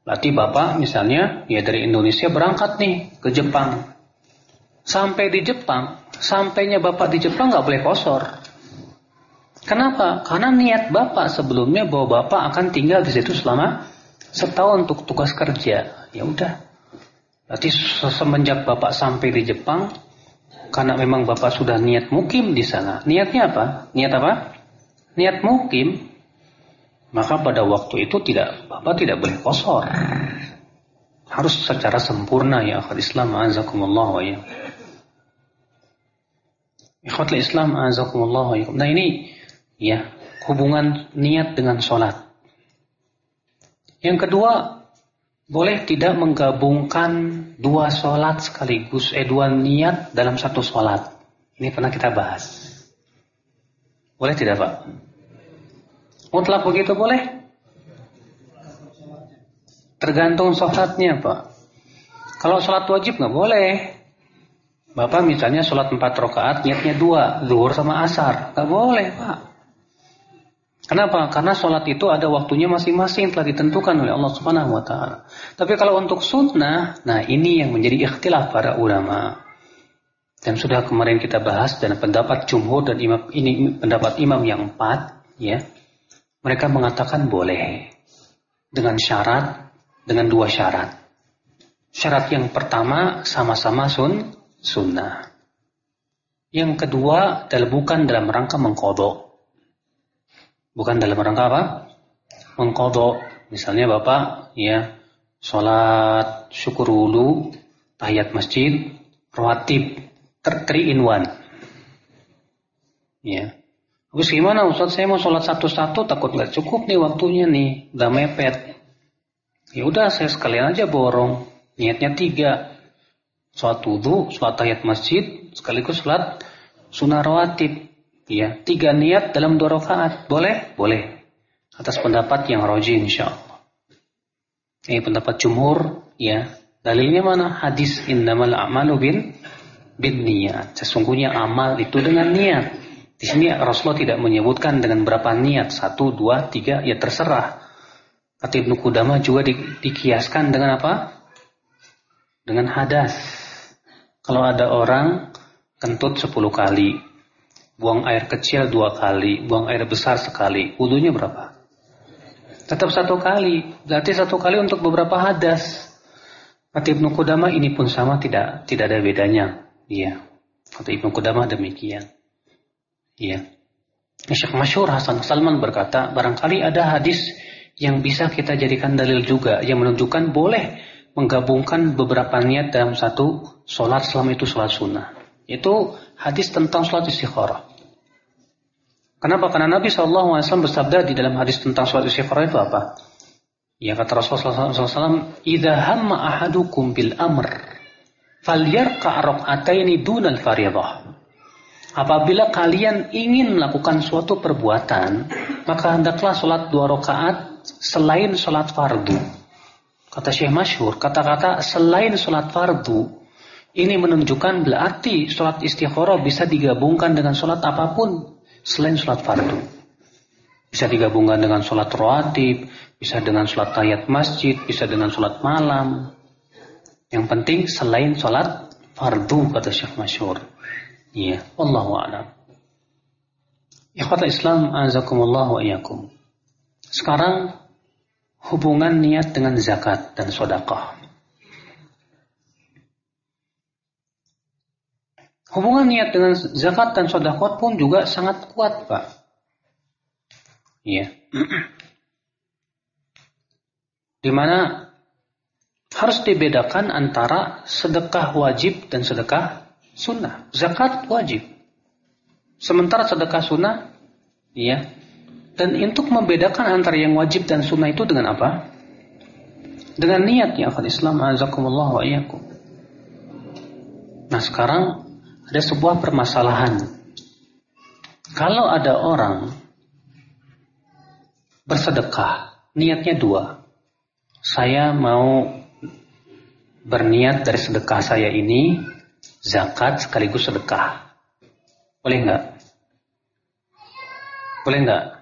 Berarti Bapak misalnya ya dari Indonesia berangkat nih ke Jepang. Sampai di Jepang, sampainya Bapak di Jepang nggak boleh kosor. Kenapa? Karena niat Bapak sebelumnya bahwa Bapak akan tinggal di situ selama setahun untuk tugas kerja. Ya udah. Berarti semenjak Bapak sampai di Jepang, karena memang Bapak sudah niat mukim di sana. Niatnya apa? Niat apa? Niat mukim maka pada waktu itu tidak Bapak tidak boleh kosor. Harus secara sempurna ya akhir Islam azakumullah wa ya. Ikhwatul Islam azakumullah Nah ini ya hubungan niat dengan sholat. Yang kedua boleh tidak menggabungkan dua sholat sekaligus, eh dua niat dalam satu sholat. Ini pernah kita bahas. Boleh tidak Pak? Mutlak begitu boleh? Tergantung sholatnya Pak. Kalau sholat wajib nggak boleh. Bapak misalnya sholat empat rakaat niatnya dua, zuhur sama asar, nggak boleh pak. Kenapa? Karena sholat itu ada waktunya masing-masing telah ditentukan oleh Allah Subhanahu Wa Taala. Tapi kalau untuk sunnah, nah ini yang menjadi ikhtilaf para ulama. Dan sudah kemarin kita bahas dan pendapat jumhur dan imam ini pendapat imam yang empat, ya, mereka mengatakan boleh dengan syarat dengan dua syarat. Syarat yang pertama sama-sama sun sunnah. Yang kedua adalah bukan dalam rangka mengkodok. Bukan dalam rangka apa? Mengkodok. Misalnya Bapak ya sholat syukur wulu, tahiyat masjid, rawatib, three in one. Ya. Terus gimana Ustaz saya mau sholat satu-satu takut nggak cukup nih waktunya nih, udah mepet. Ya udah saya sekalian aja borong. Niatnya tiga. Sholat wudhu, sholat tahiyat masjid, sekaligus sholat sunnah rawatib. Ya, tiga niat dalam dua rakaat. Boleh? Boleh. Atas pendapat yang roji insya Allah. Ini pendapat jumhur, ya. Dalilnya mana? Hadis innamal a'malu bin bin niat. Sesungguhnya amal itu dengan niat. Di sini Rasulullah tidak menyebutkan dengan berapa niat. Satu, dua, tiga, ya terserah. Kata Qudamah juga di, dikiaskan dengan apa? Dengan hadas. Kalau ada orang kentut 10 kali, buang air kecil dua kali, buang air besar sekali, wudhunya berapa? Tetap satu kali. Berarti satu kali untuk beberapa hadas. Kata Ibnu Qudamah ini pun sama tidak tidak ada bedanya. Iya. Kata Ibnu Qudamah demikian. Iya. Syekh Masyur Hasan Salman berkata, barangkali ada hadis yang bisa kita jadikan dalil juga yang menunjukkan boleh menggabungkan beberapa niat dalam satu sholat selama itu sholat sunnah. Itu hadis tentang sholat istikharah. Kenapa? Karena Nabi SAW bersabda di dalam hadis tentang sholat istikharah itu apa? Ya kata Rasulullah SAW, "Idza hamma ahadukum bil amr, falyarka' rak'ataini dunal fariḍah." Apabila kalian ingin melakukan suatu perbuatan, maka hendaklah sholat dua rakaat selain sholat fardu. Kata Syekh Masyhur, kata-kata selain sholat fardu ini menunjukkan berarti sholat istikharah bisa digabungkan dengan sholat apa pun selain sholat fardu. Bisa digabungkan dengan sholat rawatib, bisa dengan sholat tayat masjid, bisa dengan sholat malam. Yang penting selain sholat fardu kata Syekh Masyhur. Iya, wallahu a'lam. Ikhwata Islam, azakumullah wa iyakum. Sekarang hubungan niat dengan zakat dan sodakah. Hubungan niat dengan zakat dan sodakot pun juga sangat kuat, Pak. Iya. Di mana harus dibedakan antara sedekah wajib dan sedekah sunnah. Zakat wajib. Sementara sedekah sunnah, iya, dan untuk membedakan antara yang wajib dan sunnah itu dengan apa? Dengan niat ya Islam azakumullah wa iyyakum. Nah sekarang ada sebuah permasalahan. Kalau ada orang bersedekah, niatnya dua. Saya mau berniat dari sedekah saya ini zakat sekaligus sedekah. Boleh nggak? Boleh nggak?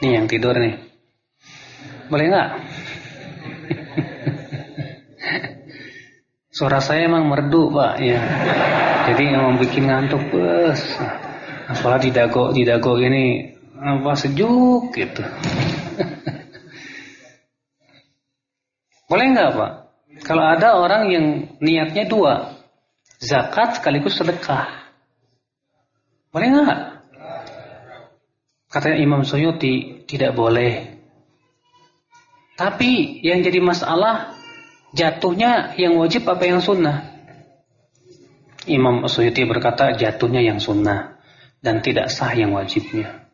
Nih yang tidur nih. Boleh nggak? Suara saya emang merdu pak ya. Jadi emang bikin ngantuk bos. Soalnya di dago di dago ini apa sejuk gitu. Boleh nggak pak? Kalau ada orang yang niatnya dua, zakat sekaligus sedekah, boleh nggak? Katanya Imam Suyuti tidak boleh. Tapi yang jadi masalah jatuhnya yang wajib apa yang sunnah? Imam Suyuti berkata jatuhnya yang sunnah dan tidak sah yang wajibnya.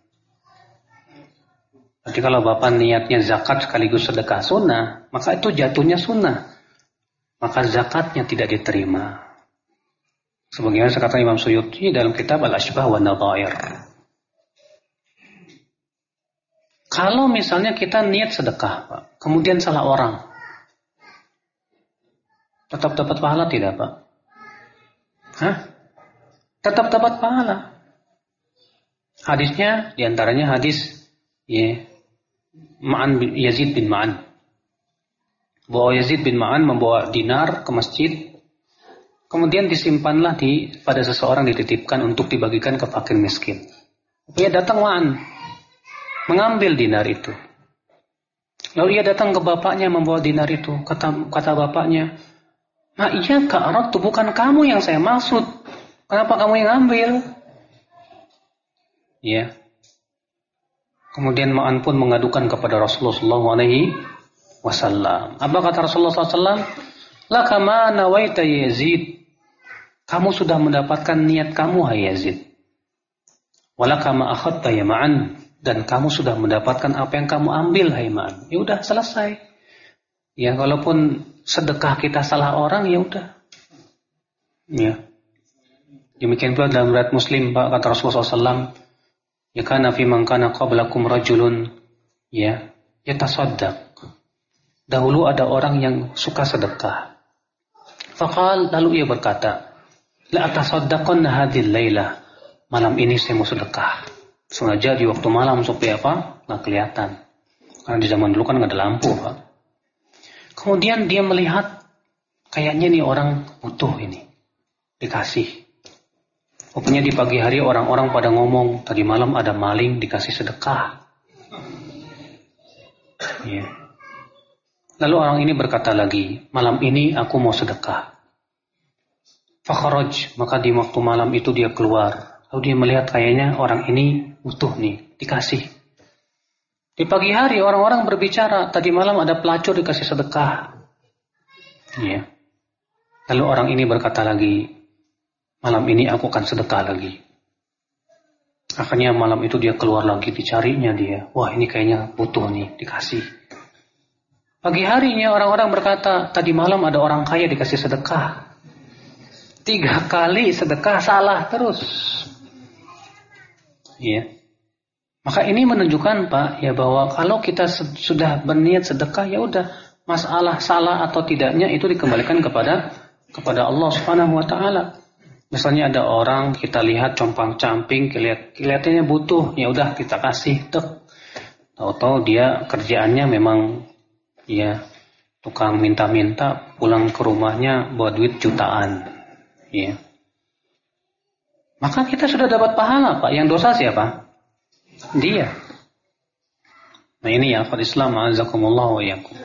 Jadi kalau bapak niatnya zakat sekaligus sedekah sunnah, maka itu jatuhnya sunnah. Maka zakatnya tidak diterima. Sebagaimana kata Imam Suyuti dalam kitab Al-Ashbah wa Nadhair. Kalau misalnya kita niat sedekah, Pak, kemudian salah orang. Tetap dapat pahala tidak, Pak? Hah? Tetap dapat pahala. Hadisnya di antaranya hadis ya, Ma'an Yazid bin Ma'an. Bahwa Yazid bin Ma'an membawa dinar ke masjid, kemudian disimpanlah di pada seseorang dititipkan untuk dibagikan ke fakir miskin. Dia datang Ma'an, mengambil dinar itu. Lalu ia datang ke bapaknya membawa dinar itu. Kata, kata bapaknya, Nah iya kak, itu bukan kamu yang saya maksud. Kenapa kamu yang ambil? Ya. Kemudian Ma'an pun mengadukan kepada Rasulullah SAW. Apa kata Rasulullah SAW? Laka ma nawaita Yazid. Kamu sudah mendapatkan niat kamu, hai Yazid. Walaka ma akhadta ya Ma'an. Dan kamu sudah mendapatkan apa yang kamu ambil, hai Ma'an. Ya udah, selesai. Ya, walaupun sedekah kita salah orang, ya udah. Ya. Demikian pula dalam riwayat Muslim, Pak, kata Rasulullah SAW, ya kana fi man kana qablakum rajulun ya yatasaddaq. Dahulu ada orang yang suka sedekah. Faqal lalu ia berkata, la atasaddaqanna hadhil laila. Malam ini saya mau sedekah. Sengaja di waktu malam supaya apa? Nggak kelihatan. Karena di zaman dulu kan nggak ada lampu, Pak. Kemudian dia melihat kayaknya nih orang butuh ini. Dikasih. Rupanya di pagi hari orang-orang pada ngomong, tadi malam ada maling dikasih sedekah. Ya. Lalu orang ini berkata lagi, malam ini aku mau sedekah. Fakharaj, maka di waktu malam itu dia keluar. Lalu dia melihat kayaknya orang ini butuh nih, dikasih. Di pagi hari orang-orang berbicara, tadi malam ada pelacur dikasih sedekah. Ya. Lalu orang ini berkata lagi, malam ini aku akan sedekah lagi. Akhirnya malam itu dia keluar lagi dicarinya dia. Wah ini kayaknya butuh nih dikasih. Pagi harinya orang-orang berkata, tadi malam ada orang kaya dikasih sedekah. Tiga kali sedekah salah terus. Iya. Maka ini menunjukkan Pak ya bahwa kalau kita sudah berniat sedekah ya udah masalah salah atau tidaknya itu dikembalikan kepada kepada Allah Subhanahu wa taala. Misalnya ada orang kita lihat compang-camping, kelihat kelihatannya butuh, ya udah kita kasih tuh. Tahu-tahu dia kerjaannya memang ya tukang minta-minta, pulang ke rumahnya bawa duit jutaan. Ya. Maka kita sudah dapat pahala, Pak. Yang dosa siapa? dia. Nah ini ya akhwat Islam azakumullah wa yakum.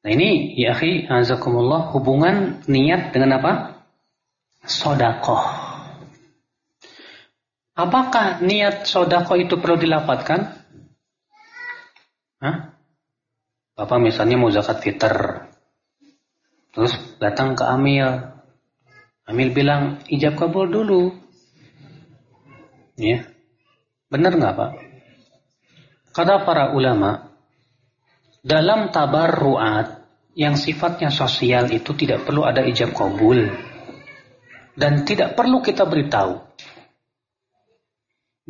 Nah ini ya akhi azakumullah hubungan niat dengan apa? Sodakoh. Apakah niat sodakoh itu perlu dilapatkan? Hah? Bapak misalnya mau zakat fitr. Terus datang ke Amil. Amil bilang, ijab kabul dulu. Ya. Benar nggak Pak? Kata para ulama, dalam tabarruat yang sifatnya sosial itu tidak perlu ada ijab kabul. Dan tidak perlu kita beritahu.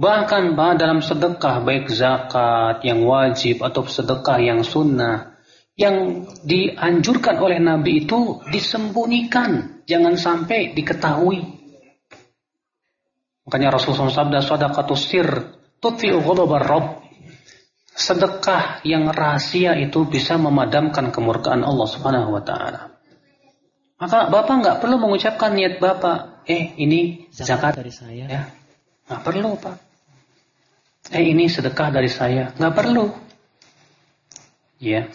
Bahkan bah, dalam sedekah baik zakat yang wajib atau sedekah yang sunnah yang dianjurkan oleh Nabi itu disembunyikan, jangan sampai diketahui. Makanya Rasulullah SAW sabda sadaqatus sir tutfi'u ghadabar rabb. Sedekah yang rahasia itu bisa memadamkan kemurkaan Allah Subhanahu wa taala. Maka Bapak nggak perlu mengucapkan niat Bapak, eh ini zakat, dari saya. Ya. Nggak perlu, Pak. Eh ini sedekah dari saya. Nggak perlu. Ya.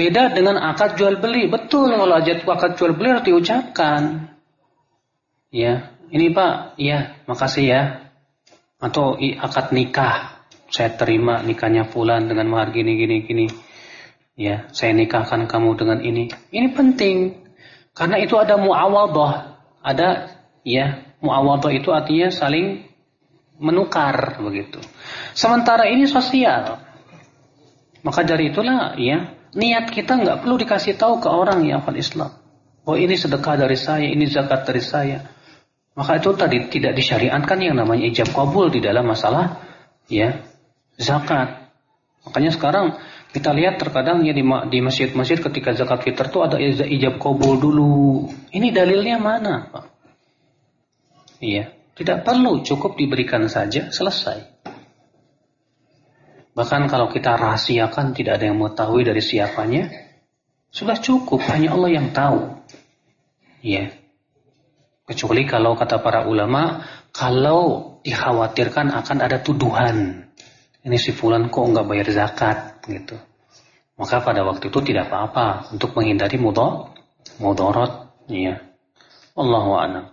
Beda dengan akad jual beli. Betul kalau akad jual beli harus diucapkan. Ya, ini Pak, iya, makasih ya. Atau akad nikah, saya terima nikahnya Fulan dengan mahar gini gini gini. Ya, saya nikahkan kamu dengan ini. Ini penting karena itu ada muawadah, ada ya muawadah itu artinya saling menukar begitu. Sementara ini sosial. Maka dari itulah ya niat kita nggak perlu dikasih tahu ke orang yang Islam. Oh ini sedekah dari saya, ini zakat dari saya. Maka itu tadi tidak disyariatkan yang namanya ijab kabul di dalam masalah ya zakat. Makanya sekarang Kita lihat terkadang ya di masjid-masjid ketika zakat fitr itu ada ijab kabul dulu. Ini dalilnya mana? Iya, tidak perlu, cukup diberikan saja, selesai. Bahkan kalau kita rahasiakan tidak ada yang mengetahui dari siapanya, sudah cukup, hanya Allah yang tahu. Iya. Kecuali kalau kata para ulama, kalau dikhawatirkan akan ada tuduhan ini si fulan kok nggak bayar zakat gitu. Maka pada waktu itu tidak apa-apa untuk menghindari mudor, mudorot, ya. Allahu a'lam.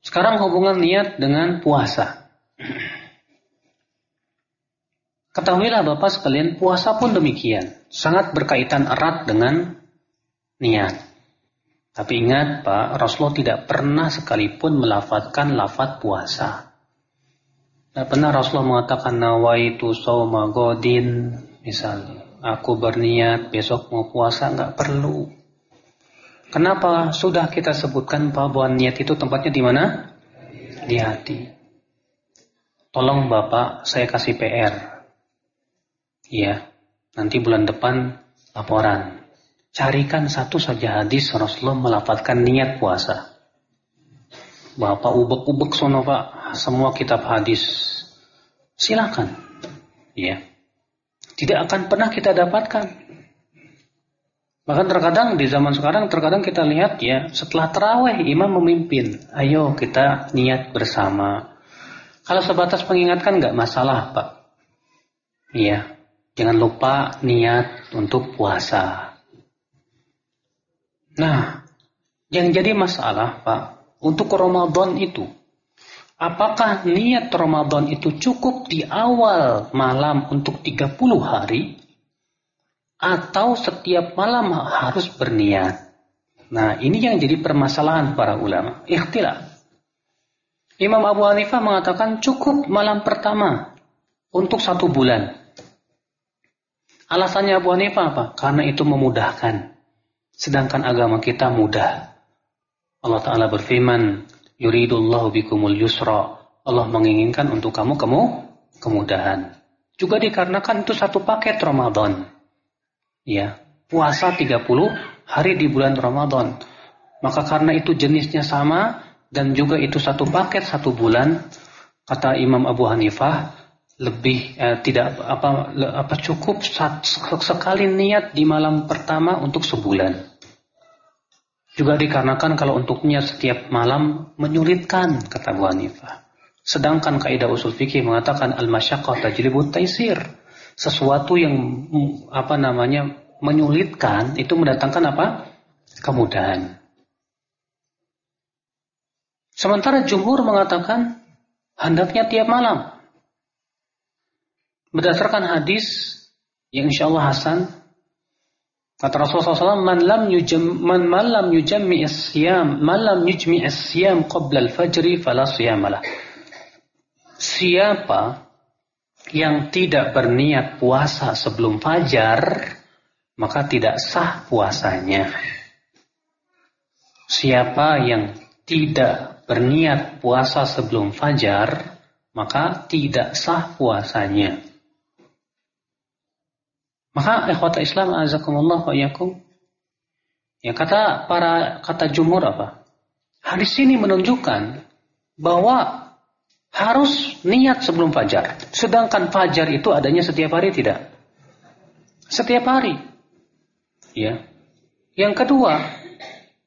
Sekarang hubungan niat dengan puasa. Ketahuilah Bapak sekalian, puasa pun demikian. Sangat berkaitan erat dengan niat. Tapi ingat Pak, Rasulullah tidak pernah sekalipun melafatkan lafat puasa. Tidak pernah Rasulullah mengatakan nawaitu sawma godin misalnya. Aku berniat besok mau puasa nggak perlu. Kenapa? Sudah kita sebutkan bahwa niat itu tempatnya di mana? Di hati. Tolong Bapak, saya kasih PR. Iya, nanti bulan depan laporan. Carikan satu saja hadis Rasulullah melafatkan niat puasa. Bapak ubek-ubek sono Pak, semua kitab hadis Silakan. Ya. Tidak akan pernah kita dapatkan. Bahkan terkadang di zaman sekarang terkadang kita lihat ya setelah terawih imam memimpin. Ayo kita niat bersama. Kalau sebatas mengingatkan nggak masalah pak. Iya. Jangan lupa niat untuk puasa. Nah, yang jadi masalah Pak, untuk Ramadan itu Apakah niat Ramadan itu cukup di awal malam untuk 30 hari? Atau setiap malam harus berniat? Nah ini yang jadi permasalahan para ulama. Ikhtilaf. Imam Abu Hanifah mengatakan cukup malam pertama untuk satu bulan. Alasannya Abu Hanifah apa? Karena itu memudahkan. Sedangkan agama kita mudah. Allah Ta'ala berfirman, yuridullahu bikumul yusra. Allah menginginkan untuk kamu kamu kemudahan. Juga dikarenakan itu satu paket Ramadan. Ya, puasa 30 hari di bulan Ramadan. Maka karena itu jenisnya sama dan juga itu satu paket satu bulan, kata Imam Abu Hanifah lebih eh, tidak apa apa cukup sekali niat di malam pertama untuk sebulan. Juga dikarenakan kalau untuknya setiap malam menyulitkan, kata Bu Hanifah. Sedangkan kaidah usul fikih mengatakan al-masyaqqah tajlibut taisir. Sesuatu yang mm, apa namanya menyulitkan itu mendatangkan apa? kemudahan. Sementara jumhur mengatakan hendaknya tiap malam. Berdasarkan hadis yang insya Allah Hasan Kata Rasulullah SAW, man lam yujam, man, man lam yujammi as-siyam, man lam yujmi as-siyam qabla al-fajri fala siyamalah. Siapa yang tidak berniat puasa sebelum fajar, maka tidak sah puasanya. Siapa yang tidak berniat puasa sebelum fajar, maka tidak sah puasanya. Maka ikhwata Islam azakumullah wa yakum. Ya kata para kata jumhur apa? Hadis ini menunjukkan bahwa harus niat sebelum fajar. Sedangkan fajar itu adanya setiap hari tidak? Setiap hari. Ya. Yang kedua,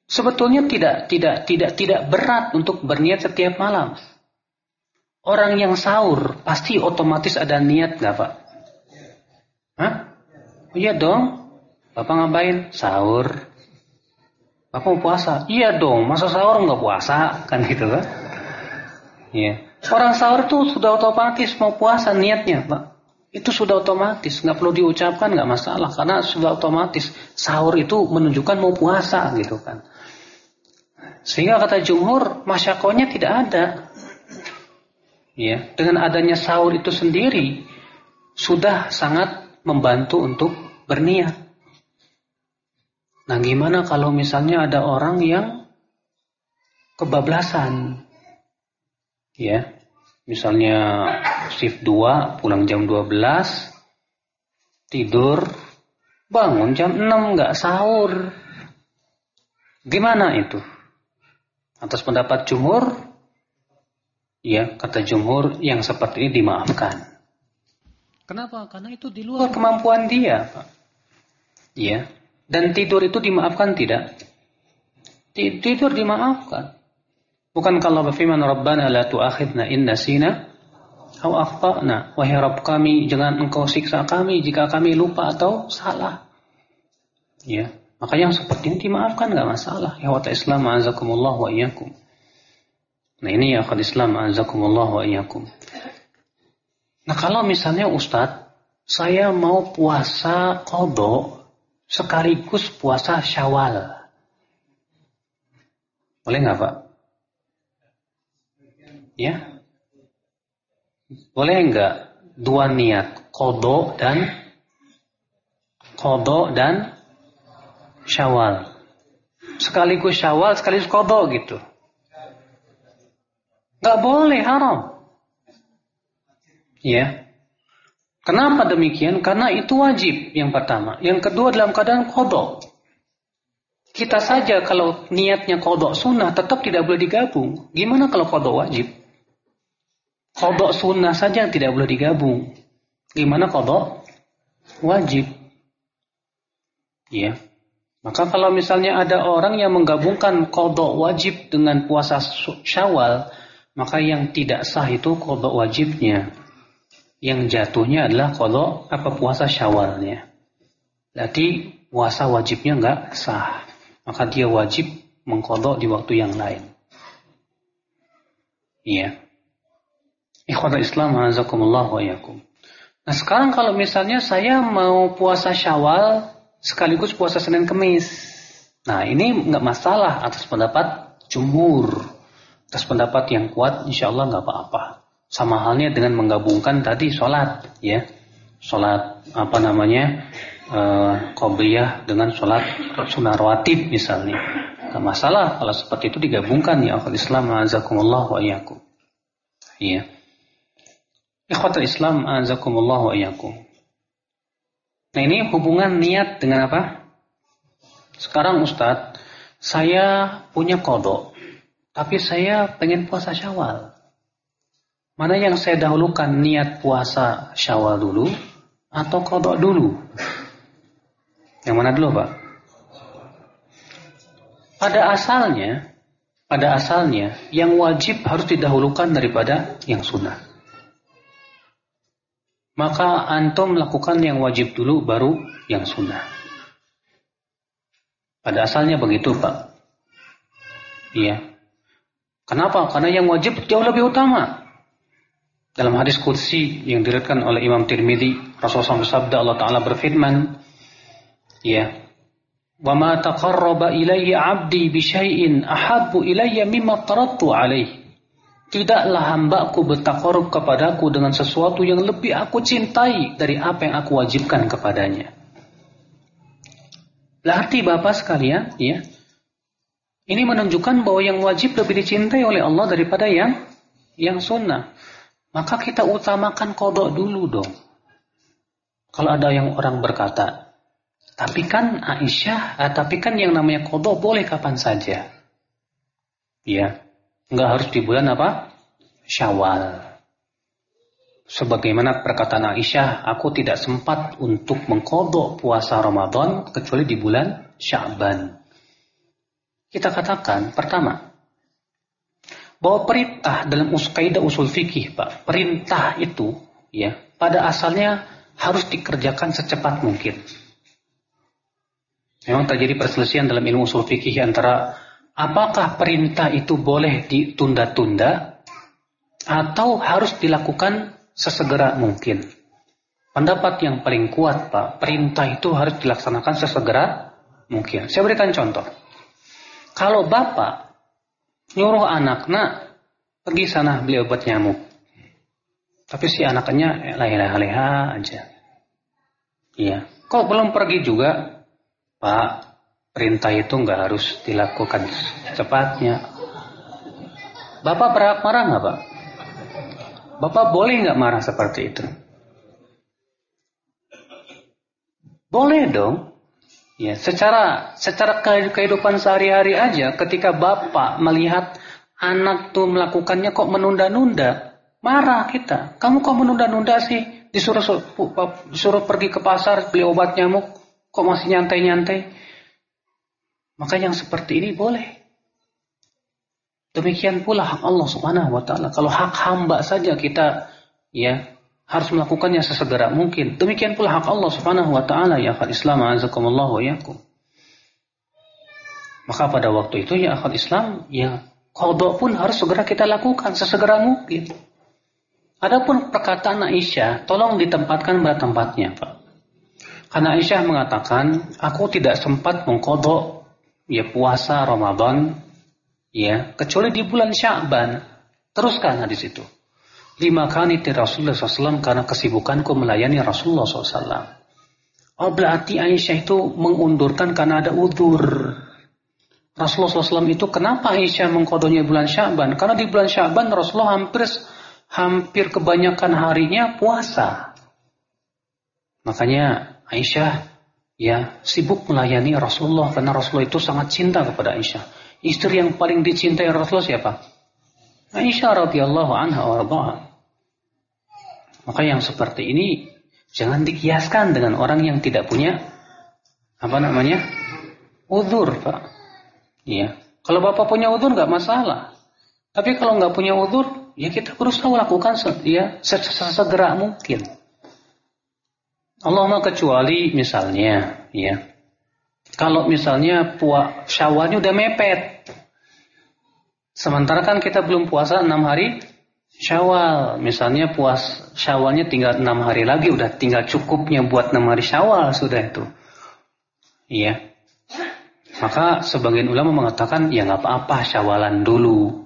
sebetulnya tidak tidak tidak tidak berat untuk berniat setiap malam. Orang yang sahur pasti otomatis ada niat nggak pak? Hah? Iya dong. Bapak ngapain? Sahur. Bapak mau puasa? Iya dong. Masa sahur nggak puasa? Kan gitu kan? Iya. Orang sahur tuh sudah otomatis mau puasa niatnya, Pak. Itu sudah otomatis, nggak perlu diucapkan, nggak masalah, karena sudah otomatis. Sahur itu menunjukkan mau puasa, gitu kan. Sehingga kata jumhur, masyakohnya tidak ada. Ya, dengan adanya sahur itu sendiri sudah sangat membantu untuk berniat. Nah, gimana kalau misalnya ada orang yang kebablasan? Ya. Misalnya shift 2 pulang jam 12, tidur, bangun jam 6 nggak sahur. Gimana itu? Atas pendapat jumhur, ya kata jumhur yang seperti ini dimaafkan. Kenapa? Karena itu di luar kemampuan dia. Ya. Dan tidur itu dimaafkan tidak? Tidur dimaafkan. Bukan kalau berfirman Rabbana la tu'akhidna in nasina aw akhtana. Wahai Rabb kami, jangan engkau siksa kami jika kami lupa atau salah. Ya. Maka yang seperti ini dimaafkan nggak masalah. Ya wata Islam azakumullah wa iyyakum. Nah ini ya Islam azakumullah wa iyyakum. Nah kalau misalnya Ustadz, saya mau puasa kodok sekaligus puasa syawal. Boleh nggak Pak? Ya? Boleh nggak dua niat kodok dan kodok dan syawal. Sekaligus syawal, sekaligus kodok gitu. Gak boleh, haram. Ya. Kenapa demikian? Karena itu wajib yang pertama. Yang kedua dalam keadaan kodok. Kita saja kalau niatnya kodok sunnah tetap tidak boleh digabung. Gimana kalau kodok wajib? Kodok sunnah saja tidak boleh digabung. Gimana kodok wajib? Ya. Maka kalau misalnya ada orang yang menggabungkan kodok wajib dengan puasa syawal, maka yang tidak sah itu kodok wajibnya. Yang jatuhnya adalah kodok apa puasa syawalnya. Jadi puasa wajibnya nggak sah. Maka dia wajib mengkodok di waktu yang lain. Iya. Ikhwata Islam, azakumullah wa yakum. Nah sekarang kalau misalnya saya mau puasa syawal sekaligus puasa Senin Kemis. Nah ini nggak masalah atas pendapat jumhur. Atas pendapat yang kuat insya Allah nggak apa-apa. Sama halnya dengan menggabungkan tadi sholat ya. Sholat apa namanya uh, dengan sholat sunnah rawatib misalnya. Nggak masalah kalau seperti itu digabungkan ya akhul Islam azakumullah wa iyyakum. Iya. Ikhwatul Islam azakumullah wa iyyakum. Nah ini hubungan niat dengan apa? Sekarang Ustadz, saya punya kodok, tapi saya pengen puasa syawal. Mana yang saya dahulukan niat puasa syawal dulu atau kodok dulu? Yang mana dulu Pak? Pada asalnya, pada asalnya yang wajib harus didahulukan daripada yang sunnah maka antum lakukan yang wajib dulu baru yang sunnah. Pada asalnya begitu Pak. Iya. Kenapa? Karena yang wajib jauh lebih utama. Dalam hadis kursi yang diriwayatkan oleh Imam Tirmidzi, Rasulullah SAW Allah Taala berfirman, ya, "Wa ma taqarraba ilayya 'abdi bi syai'in ahabbu ilayya mimma tarattu 'alaihi." Tidaklah hambaku bertakarub kepadaku dengan sesuatu yang lebih aku cintai dari apa yang aku wajibkan kepadanya. Berarti Bapak sekalian, ya, ini menunjukkan bahwa yang wajib lebih dicintai oleh Allah daripada yang yang sunnah. Maka kita utamakan kodok dulu dong. Kalau ada yang orang berkata, tapi kan Aisyah, ah, tapi kan yang namanya kodok boleh kapan saja. Ya, Nggak harus di bulan apa? Syawal. Sebagaimana perkataan Aisyah, aku tidak sempat untuk mengkodok puasa Ramadan kecuali di bulan Sya'ban. Kita katakan, pertama, bahwa perintah dalam kaidah usul fikih, Pak, perintah itu ya pada asalnya harus dikerjakan secepat mungkin. Memang terjadi perselisihan dalam ilmu usul fikih antara apakah perintah itu boleh ditunda-tunda atau harus dilakukan sesegera mungkin. Pendapat yang paling kuat, Pak, perintah itu harus dilaksanakan sesegera mungkin. Saya berikan contoh. Kalau Bapak nyuruh anak, nak, pergi sana beli obat nyamuk. Tapi si anaknya leha-leha aja. Iya. Kok belum pergi juga? Pak, perintah itu nggak harus dilakukan secepatnya. Bapak berhak marah nggak Pak? Bapak boleh nggak marah seperti itu? Boleh dong. Ya, secara secara kehidupan sehari-hari aja ketika bapak melihat anak tuh melakukannya kok menunda-nunda, marah kita. Kamu kok menunda-nunda sih? Disuruh disuruh pergi ke pasar beli obat nyamuk, kok masih nyantai-nyantai? Maka yang seperti ini boleh. Demikian pula hak Allah Subhanahu wa taala. Kalau hak hamba saja kita ya harus melakukannya sesegera mungkin. Demikian pula hak Allah Subhanahu wa taala ya akal Islam azakumullah wa. Maka pada waktu itu ya akal Islam ya kodok pun harus segera kita lakukan sesegera mungkin. Adapun perkataan Aisyah, tolong ditempatkan pada tempatnya, Pak. Karena Aisyah mengatakan, aku tidak sempat mengkodok ya puasa Ramadan Ya, kecuali di bulan Sya'ban. Teruskan hadis itu. Lima kali di Rasulullah SAW karena kesibukanku melayani Rasulullah SAW. Oh berarti Aisyah itu mengundurkan karena ada udur. Rasulullah SAW itu kenapa Aisyah mengkodonya bulan Sya'ban? Karena di bulan Sya'ban Rasulullah hampir hampir kebanyakan harinya puasa. Makanya Aisyah ya sibuk melayani Rasulullah karena Rasulullah itu sangat cinta kepada Aisyah. Istri yang paling dicintai Rasulullah siapa? Aisyah radhiyallahu anha wa Maka yang seperti ini jangan dikiaskan dengan orang yang tidak punya apa namanya? udur, Pak. Iya. Kalau Bapak punya udur nggak masalah. Tapi kalau nggak punya udur, ya kita berusaha lakukan ya sesegera mungkin. Allahumma kecuali misalnya, ya kalau misalnya puas syawalnya udah mepet. Sementara kan kita belum puasa enam hari syawal. Misalnya puas syawalnya tinggal enam hari lagi. Udah tinggal cukupnya buat enam hari syawal sudah itu. Iya. Maka sebagian ulama mengatakan ya nggak apa-apa syawalan dulu.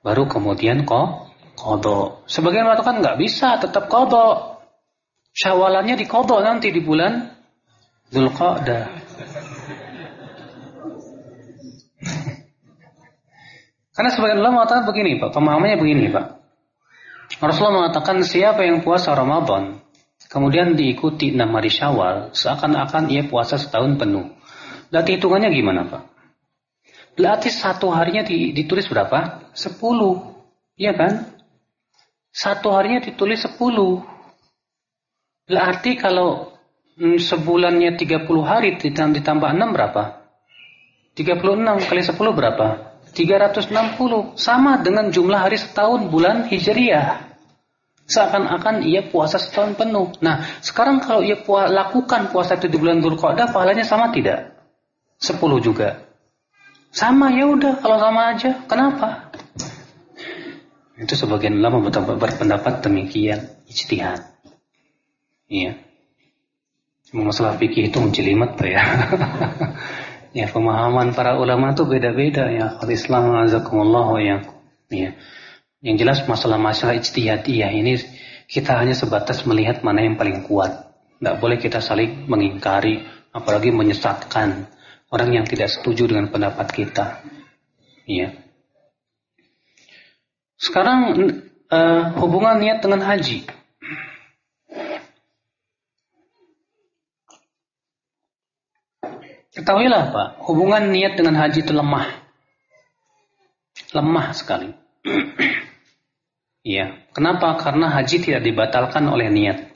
Baru kemudian kok kodok. Sebagian mengatakan nggak bisa tetap kodok. Syawalannya di kodok nanti di bulan Zulqa'dah. Karena sebagian ulama mengatakan begini Pak, pemahamannya begini Pak. Rasulullah mengatakan siapa yang puasa Ramadan, kemudian diikuti enam hari syawal, seakan-akan ia puasa setahun penuh. Berarti hitungannya gimana Pak? Berarti satu harinya ditulis berapa? Sepuluh. Iya kan? Satu harinya ditulis sepuluh. Berarti kalau hmm, sebulannya 30 hari ditambah 6 berapa? 36 kali 10 berapa? 360 sama dengan jumlah hari setahun bulan Hijriah. Seakan-akan ia puasa setahun penuh. Nah, sekarang kalau ia puas, lakukan puasa itu di bulan Dzulqa'dah pahalanya sama tidak? 10 juga. Sama ya udah kalau sama aja. Kenapa? Itu sebagian ulama berpendapat demikian ijtihad. Iya. Masalah fikih itu menjelimet ya. Ya pemahaman para ulama itu beda-beda ya. Al Islam azakumullah ya. Ya. Yang jelas masalah-masalah ijtihadiyah ini kita hanya sebatas melihat mana yang paling kuat. Tidak boleh kita saling mengingkari, apalagi menyesatkan orang yang tidak setuju dengan pendapat kita. Ya. Sekarang uh, hubungan niat dengan haji. Ketahuilah Pak, hubungan niat dengan haji itu lemah. Lemah sekali. Iya. Kenapa? Karena haji tidak dibatalkan oleh niat.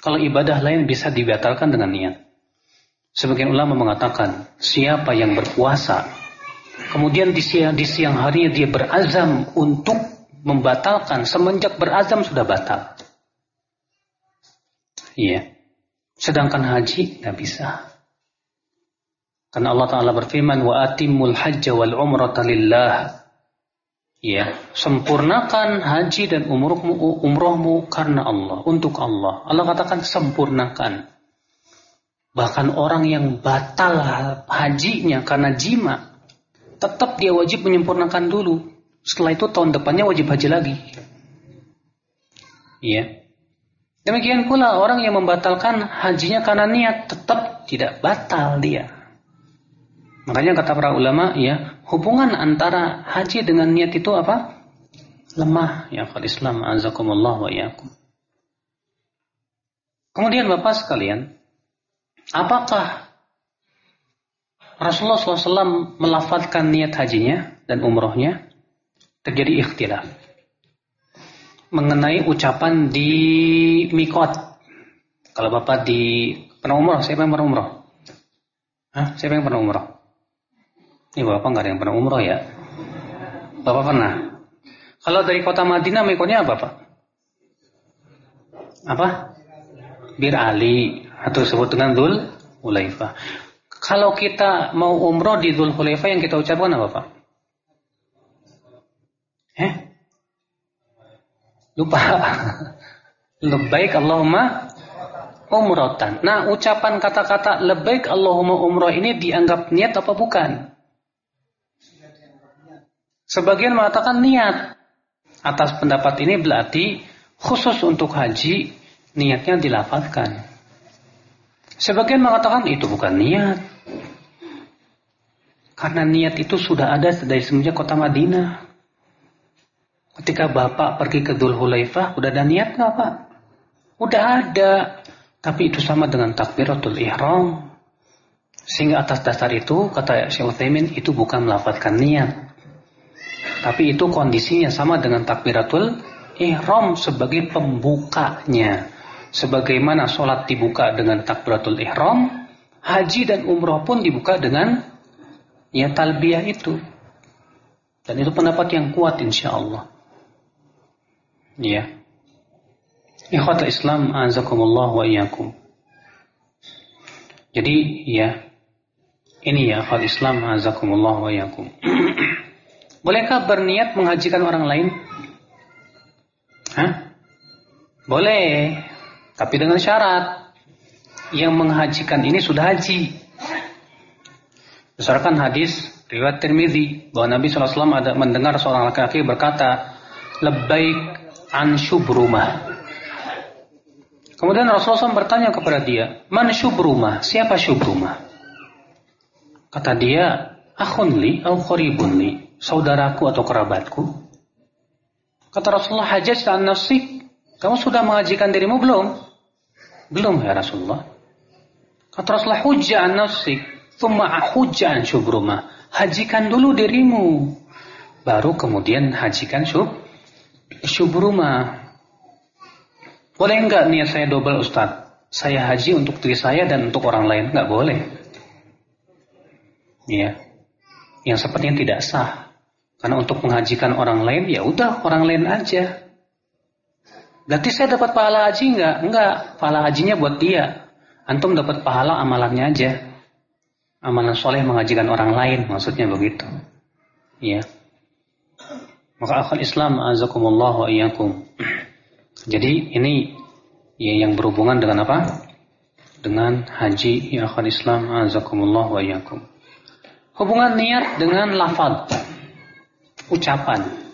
Kalau ibadah lain bisa dibatalkan dengan niat. Sebagian ulama mengatakan, siapa yang berpuasa, kemudian di siang, di siang harinya dia berazam untuk membatalkan, semenjak berazam sudah batal. Iya. Sedangkan haji nggak bisa. Karena Allah Ta'ala berfirman, Wa atimul hajja wal umrata lillah. Ya, sempurnakan haji dan umrohmu, umrohmu karena Allah, untuk Allah. Allah katakan sempurnakan. Bahkan orang yang batal hajinya karena jima, tetap dia wajib menyempurnakan dulu. Setelah itu tahun depannya wajib haji lagi. Ya. Demikian pula orang yang membatalkan hajinya karena niat tetap tidak batal dia. Makanya kata para ulama ya, hubungan antara haji dengan niat itu apa? Lemah ya kalau Islam azakumullah wa iyakum. Kemudian Bapak sekalian, Apakah Rasulullah SAW melafalkan niat hajinya dan umrohnya? Terjadi ikhtilaf. Mengenai ucapan di mikot. Kalau Bapak di pernah umroh, siapa yang pernah umroh? Hah? Siapa yang pernah umroh? Ini Bapak nggak ada yang pernah umroh ya? Bapak pernah? Kalau dari kota Madinah mikotnya apa Pak? Apa? Bir Ali atau disebut dengan Dul Hulaifah. Kalau kita mau umroh di Dul Hulaifah yang kita ucapkan apa Pak? Eh? Lupa. Lebaik Allahumma umrotan. Nah, ucapan kata-kata lebaik Allahumma umroh ini dianggap niat apa bukan? Sebagian mengatakan niat. Atas pendapat ini berarti khusus untuk haji niatnya dilafalkan. Sebagian mengatakan itu bukan niat. Karena niat itu sudah ada dari semenjak kota Madinah. Ketika Bapak pergi ke Dhul Hulaifah, udah ada niat nggak Pak? Udah ada. Tapi itu sama dengan takbiratul ihram. Sehingga atas dasar itu, kata Syekh Uthaymin, itu bukan melafatkan niat. Tapi itu kondisinya sama dengan takbiratul ihram sebagai pembukanya. Sebagaimana sholat dibuka dengan takbiratul ihram, haji dan umroh pun dibuka dengan ya talbiyah itu. Dan itu pendapat yang kuat insya Allah. Ya. Ikhwatul Islam azakumullah wa iyyakum. Jadi ya ini ya ikhwatul Islam azakumullah wa iyyakum. Bolehkah berniat menghajikan orang lain? Hah? Boleh, tapi dengan syarat yang menghajikan ini sudah haji. Berdasarkan hadis riwayat Tirmidzi bahwa Nabi SAW ada mendengar seorang laki-laki berkata, "Labbaik an syubrumah. Kemudian Rasulullah SAW bertanya kepada dia, Man syubrumah? Siapa syubrumah? Kata dia, Akhun li au qaribun li. Saudaraku atau kerabatku. Kata Rasulullah, Hajjaj an nafsik. Kamu sudah mengajikan dirimu belum? Belum ya Rasulullah. Kata Rasulullah, Hujja an nafsik. Thumma hujja an syubrumah. Hajikan dulu dirimu. Baru kemudian hajikan syub syubruma. Boleh enggak niat saya double Ustaz? Saya haji untuk diri saya dan untuk orang lain. Enggak boleh. Ya. Yang sepertinya tidak sah. Karena untuk menghajikan orang lain, ya udah orang lain aja. Berarti saya dapat pahala haji enggak? Enggak. Pahala hajinya buat dia. Antum dapat pahala amalannya aja. Amalan soleh menghajikan orang lain, maksudnya begitu. Ya. Maka akal Islam azakumullah wa iyyakum. Jadi ini ya yang berhubungan dengan apa? Dengan haji ya akal Islam azakumullah wa iyyakum. Hubungan niat dengan lafaz ucapan.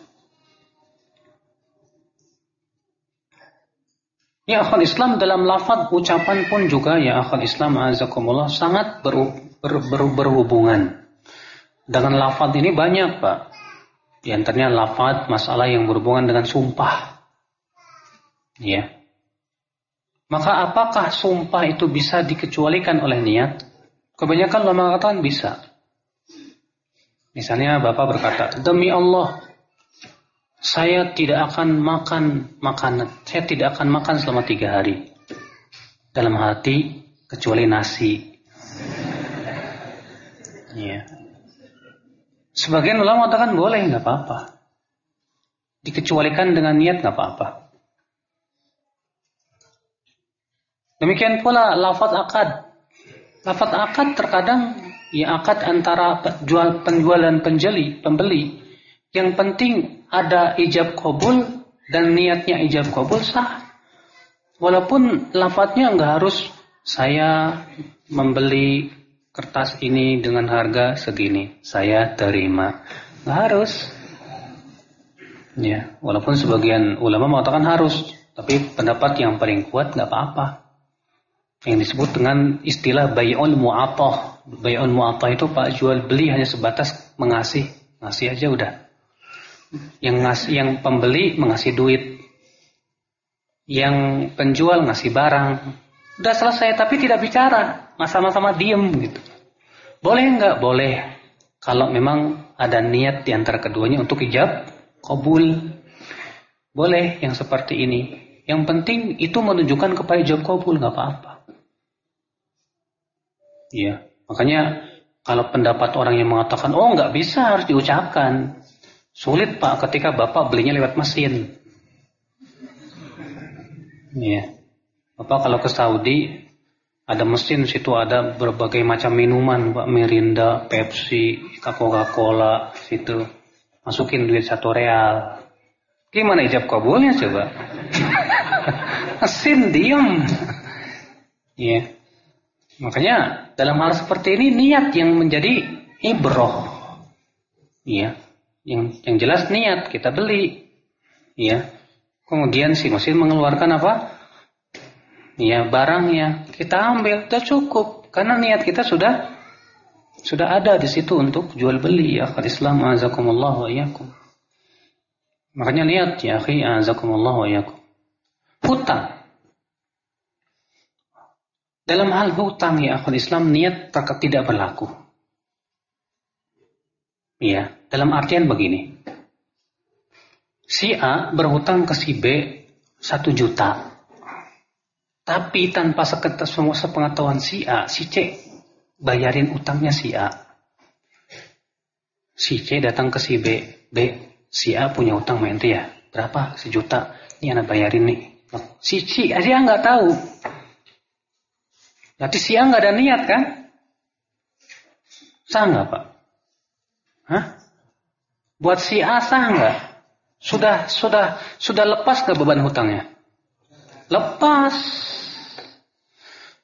Ya akal Islam dalam lafaz ucapan pun juga ya akal Islam azakumullah sangat ber, ber, ber, berhubungan. Dengan lafaz ini banyak Pak. Di antaranya lafaz masalah yang berhubungan dengan sumpah. Ya. Maka apakah sumpah itu bisa dikecualikan oleh niat? Kebanyakan ulama mengatakan bisa. Misalnya Bapak berkata, demi Allah, saya tidak akan makan makanan, saya tidak akan makan selama tiga hari. Dalam hati, kecuali nasi. Ya. Sebagian ulama mengatakan boleh, nggak apa-apa. Dikecualikan dengan niat nggak apa-apa. Demikian pula lafaz akad. Lafaz akad terkadang ya akad antara penjual, penjual dan penjeli, pembeli. Yang penting ada ijab kabul dan niatnya ijab kabul sah. Walaupun lafadznya nggak harus saya membeli kertas ini dengan harga segini, saya terima. Nggak harus. Ya, walaupun sebagian ulama mengatakan harus, tapi pendapat yang paling kuat nggak apa-apa. Yang disebut dengan istilah bay'un mu'atah. Bay'un mu'atah itu Pak jual beli hanya sebatas mengasih, ngasih aja udah. Yang ngasih, yang pembeli mengasih duit. Yang penjual ngasih barang. Udah selesai tapi tidak bicara, sama-sama diem gitu. Boleh nggak? Boleh. Kalau memang ada niat di antara keduanya untuk ijab, kabul. Boleh yang seperti ini. Yang penting itu menunjukkan kepada ijab kabul nggak apa-apa. Iya, makanya kalau pendapat orang yang mengatakan, oh nggak bisa harus diucapkan. Sulit pak ketika bapak belinya lewat mesin. Iya. Bapak kalau ke Saudi ada mesin situ ada berbagai macam minuman, Pak Mirinda, Pepsi, Coca-Cola, situ masukin duit satu real. Gimana ijab kabulnya coba? mesin diem. Iya. Makanya dalam hal seperti ini niat yang menjadi ibroh. Iya. Yang yang jelas niat kita beli. Iya. Kemudian si mesin mengeluarkan apa? ya barangnya kita ambil sudah cukup karena niat kita sudah sudah ada di situ untuk jual beli ya akhir Islam azakumullah wa iyyakum makanya niat ya akhi azakumullah wa iyyakum hutang dalam hal hutang ya akhir Islam niat tidak berlaku ya dalam artian begini si A berhutang ke si B satu juta tapi tanpa semua sepengetahuan si A, si C bayarin utangnya si A. Si C datang ke si B, B, si A punya utang main ya, berapa? Sejuta. Ini anak bayarin nih. Si C, dia nggak tahu. Berarti si A nggak ada niat kan? Sah nggak pak? Hah? Buat si A sah nggak? Sudah sudah sudah lepas ke beban hutangnya? Lepas.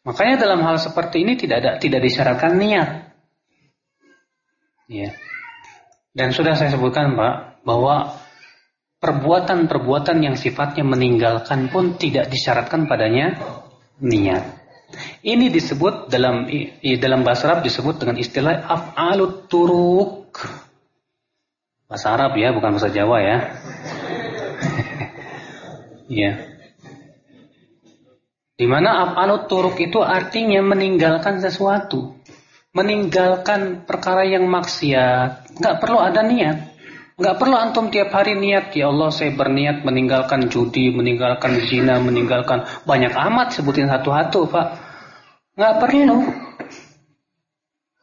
Makanya dalam hal seperti ini tidak ada tidak disyaratkan niat. Ya. Dan sudah saya sebutkan Pak bahwa perbuatan-perbuatan yang sifatnya meninggalkan pun tidak disyaratkan padanya niat. Ini disebut dalam dalam bahasa Arab disebut dengan istilah af'alut turuk. Bahasa Arab ya, bukan bahasa Jawa ya. ya. Di mana af'alut turuk itu artinya meninggalkan sesuatu. Meninggalkan perkara yang maksiat. Nggak perlu ada niat. Nggak perlu antum tiap hari niat. Ya Allah saya berniat meninggalkan judi, meninggalkan zina, meninggalkan banyak amat sebutin satu-satu Pak. Nggak perlu.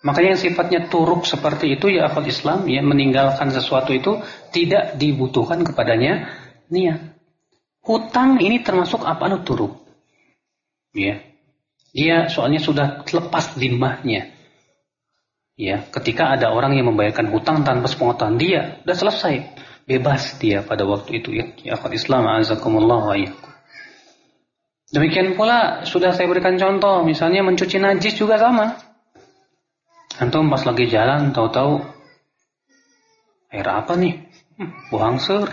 Makanya yang sifatnya turuk seperti itu ya akal Islam ya meninggalkan sesuatu itu tidak dibutuhkan kepadanya niat. Hutang ini termasuk apa turuk. Ya. Dia soalnya sudah lepas limbahnya. Ya, ketika ada orang yang membayarkan hutang tanpa sepengetahuan dia, sudah selesai. Bebas dia pada waktu itu ya. Ya Islam azakumullah wa Demikian pula sudah saya berikan contoh, misalnya mencuci najis juga sama. Antum pas lagi jalan tahu-tahu air apa nih? Hmm, buang sur.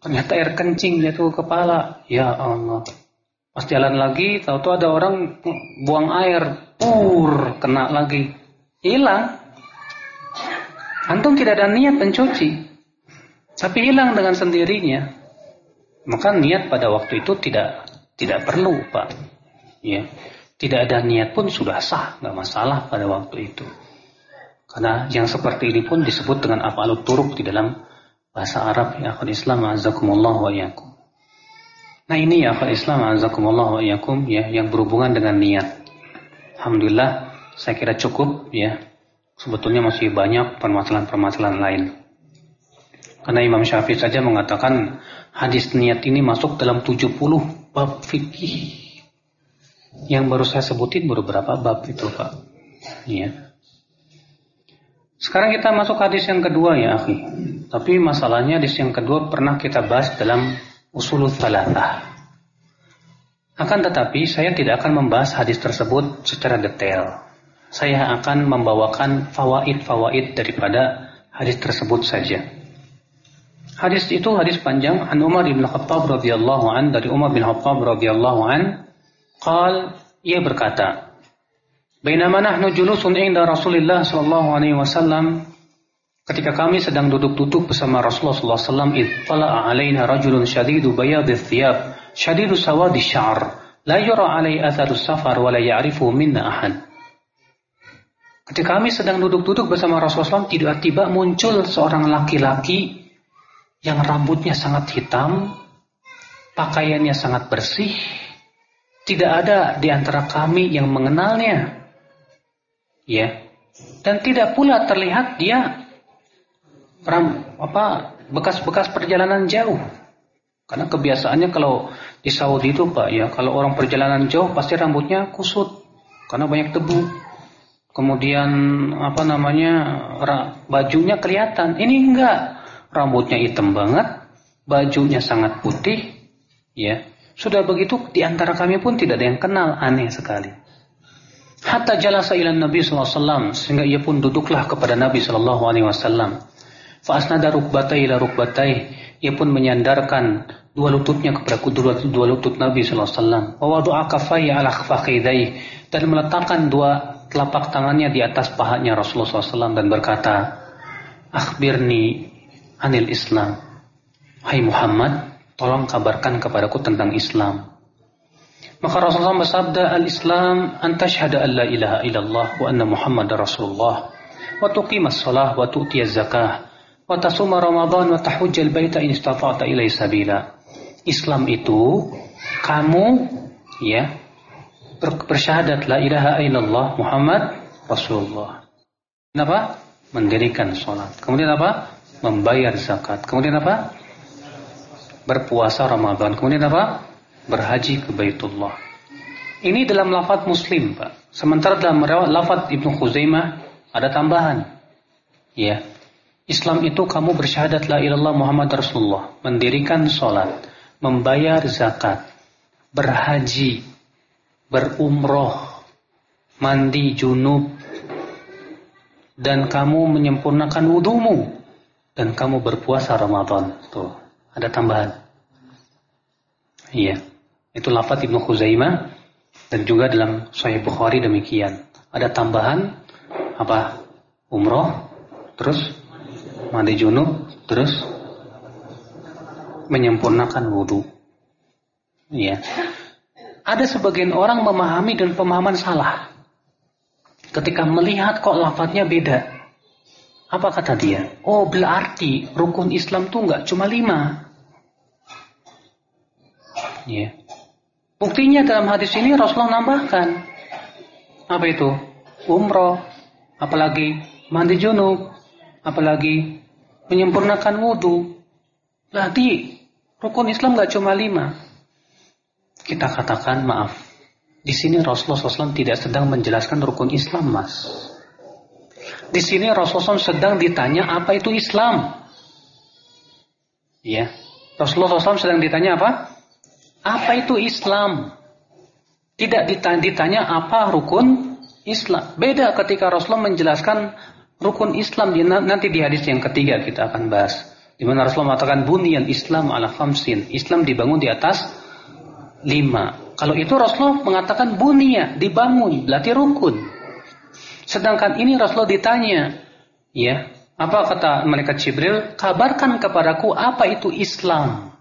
Ternyata air kencing jatuh kepala. Ya Allah. Pas jalan lagi, tahu-tahu ada orang buang air, pur, kena lagi. Hilang. Antum tidak ada niat mencuci. Tapi hilang dengan sendirinya. Maka niat pada waktu itu tidak tidak perlu, Pak. Ya. Tidak ada niat pun sudah sah, nggak masalah pada waktu itu. Karena yang seperti ini pun disebut dengan apalut turuk di dalam bahasa Arab ya Islam azakumullah wa. Nah ini ya Pak Islam azakumullah wa ya yang berhubungan dengan niat. Alhamdulillah saya kira cukup ya. Sebetulnya masih banyak permasalahan-permasalahan lain. Karena Imam Syafi'i saja mengatakan hadis niat ini masuk dalam 70 bab fikih. Yang baru saya sebutin baru berapa bab itu Pak. Ya. Sekarang kita masuk hadis yang kedua ya akhi. Tapi masalahnya hadis yang kedua pernah kita bahas dalam usulul thalathah. Akan tetapi saya tidak akan membahas hadis tersebut secara detail. Saya akan membawakan fawaid-fawaid daripada hadis tersebut saja. Hadis itu hadis panjang an Umar bin Khattab radhiyallahu an dari Umar bin Khattab radhiyallahu an qal ia berkata Bainama nahnu julusun inda Rasulillah sallallahu alaihi wasallam Ketika kami sedang duduk-duduk bersama Rasulullah SAW, ittala'a alaina rajulun syadidu bayadhi thiyab, syadidu sawadi syar, La yura alai atharus safar wa la ya'rifu minna ahad. Ketika kami sedang duduk-duduk bersama Rasulullah SAW, tiba-tiba muncul seorang laki-laki yang rambutnya sangat hitam, pakaiannya sangat bersih, tidak ada di antara kami yang mengenalnya. Ya. Dan tidak pula terlihat dia ram, apa bekas-bekas perjalanan jauh. Karena kebiasaannya kalau di Saudi itu Pak ya, kalau orang perjalanan jauh pasti rambutnya kusut karena banyak debu. Kemudian apa namanya bajunya kelihatan. Ini enggak, rambutnya hitam banget, bajunya sangat putih, ya. Sudah begitu di antara kami pun tidak ada yang kenal, aneh sekali. Hatta jalasa ila Nabi SAW sehingga ia pun duduklah kepada Nabi SAW. Fa asnada rukbatai ila rukbatai ia pun menyandarkan dua lututnya kepada kedua dua lutut Nabi sallallahu alaihi wasallam. Wa wada'a kaffayhi ala fakhidai dan meletakkan dua telapak tangannya di atas pahanya Rasulullah SAW dan berkata, "Akhbirni anil Islam." Hai Muhammad, tolong kabarkan kepadaku tentang Islam. Maka Rasulullah bersabda, "Al-Islam an tashhada an la ilaha illallah wa anna Muhammadar Rasulullah wa tuqimas shalah wa tu'tiyaz zakah wa tasuma Ramadan wa tahujjal baita in istata'ta ilaihi sabila. Islam itu kamu ya bersyahadat la ilaha illallah Muhammad Rasulullah. Kenapa? Mendirikan sholat. Kemudian apa? Membayar zakat. Kemudian apa? Berpuasa Ramadan. Kemudian apa? Berhaji ke Baitullah. Ini dalam lafaz Muslim, Pak. Sementara dalam lafaz Ibnu Khuzaimah ada tambahan. Ya, Islam itu kamu bersyahadat la ilallah Muhammad Rasulullah, mendirikan sholat, membayar zakat, berhaji, berumroh, mandi junub, dan kamu menyempurnakan wudhumu, dan kamu berpuasa Ramadan. Tuh, ada tambahan. Iya, itu lafaz Ibnu Khuzaimah dan juga dalam Sahih Bukhari demikian. Ada tambahan apa? Umroh, terus mandi junub, terus menyempurnakan wudhu. Ya. Ada sebagian orang memahami dan pemahaman salah. Ketika melihat kok lafadznya beda. Apa kata dia? Oh berarti rukun Islam tuh nggak cuma lima. Ya. Buktinya dalam hadis ini Rasulullah nambahkan. Apa itu? Umroh. Apalagi mandi junub. Apalagi menyempurnakan wudhu. Berarti rukun Islam gak cuma lima. Kita katakan maaf. Di sini Rasulullah SAW tidak sedang menjelaskan rukun Islam, mas. Di sini Rasulullah SAW sedang ditanya apa itu Islam. Ya, Rasulullah SAW sedang ditanya apa? Apa itu Islam? Tidak ditanya apa rukun Islam. Beda ketika Rasulullah menjelaskan rukun Islam nanti di hadis yang ketiga kita akan bahas. Di mana Rasulullah mengatakan bunyian Islam ala khamsin. Islam dibangun di atas lima. Kalau itu Rasulullah mengatakan bunia, dibangun, berarti rukun. Sedangkan ini Rasulullah ditanya, ya, apa kata malaikat Jibril? Kabarkan kepadaku apa itu Islam.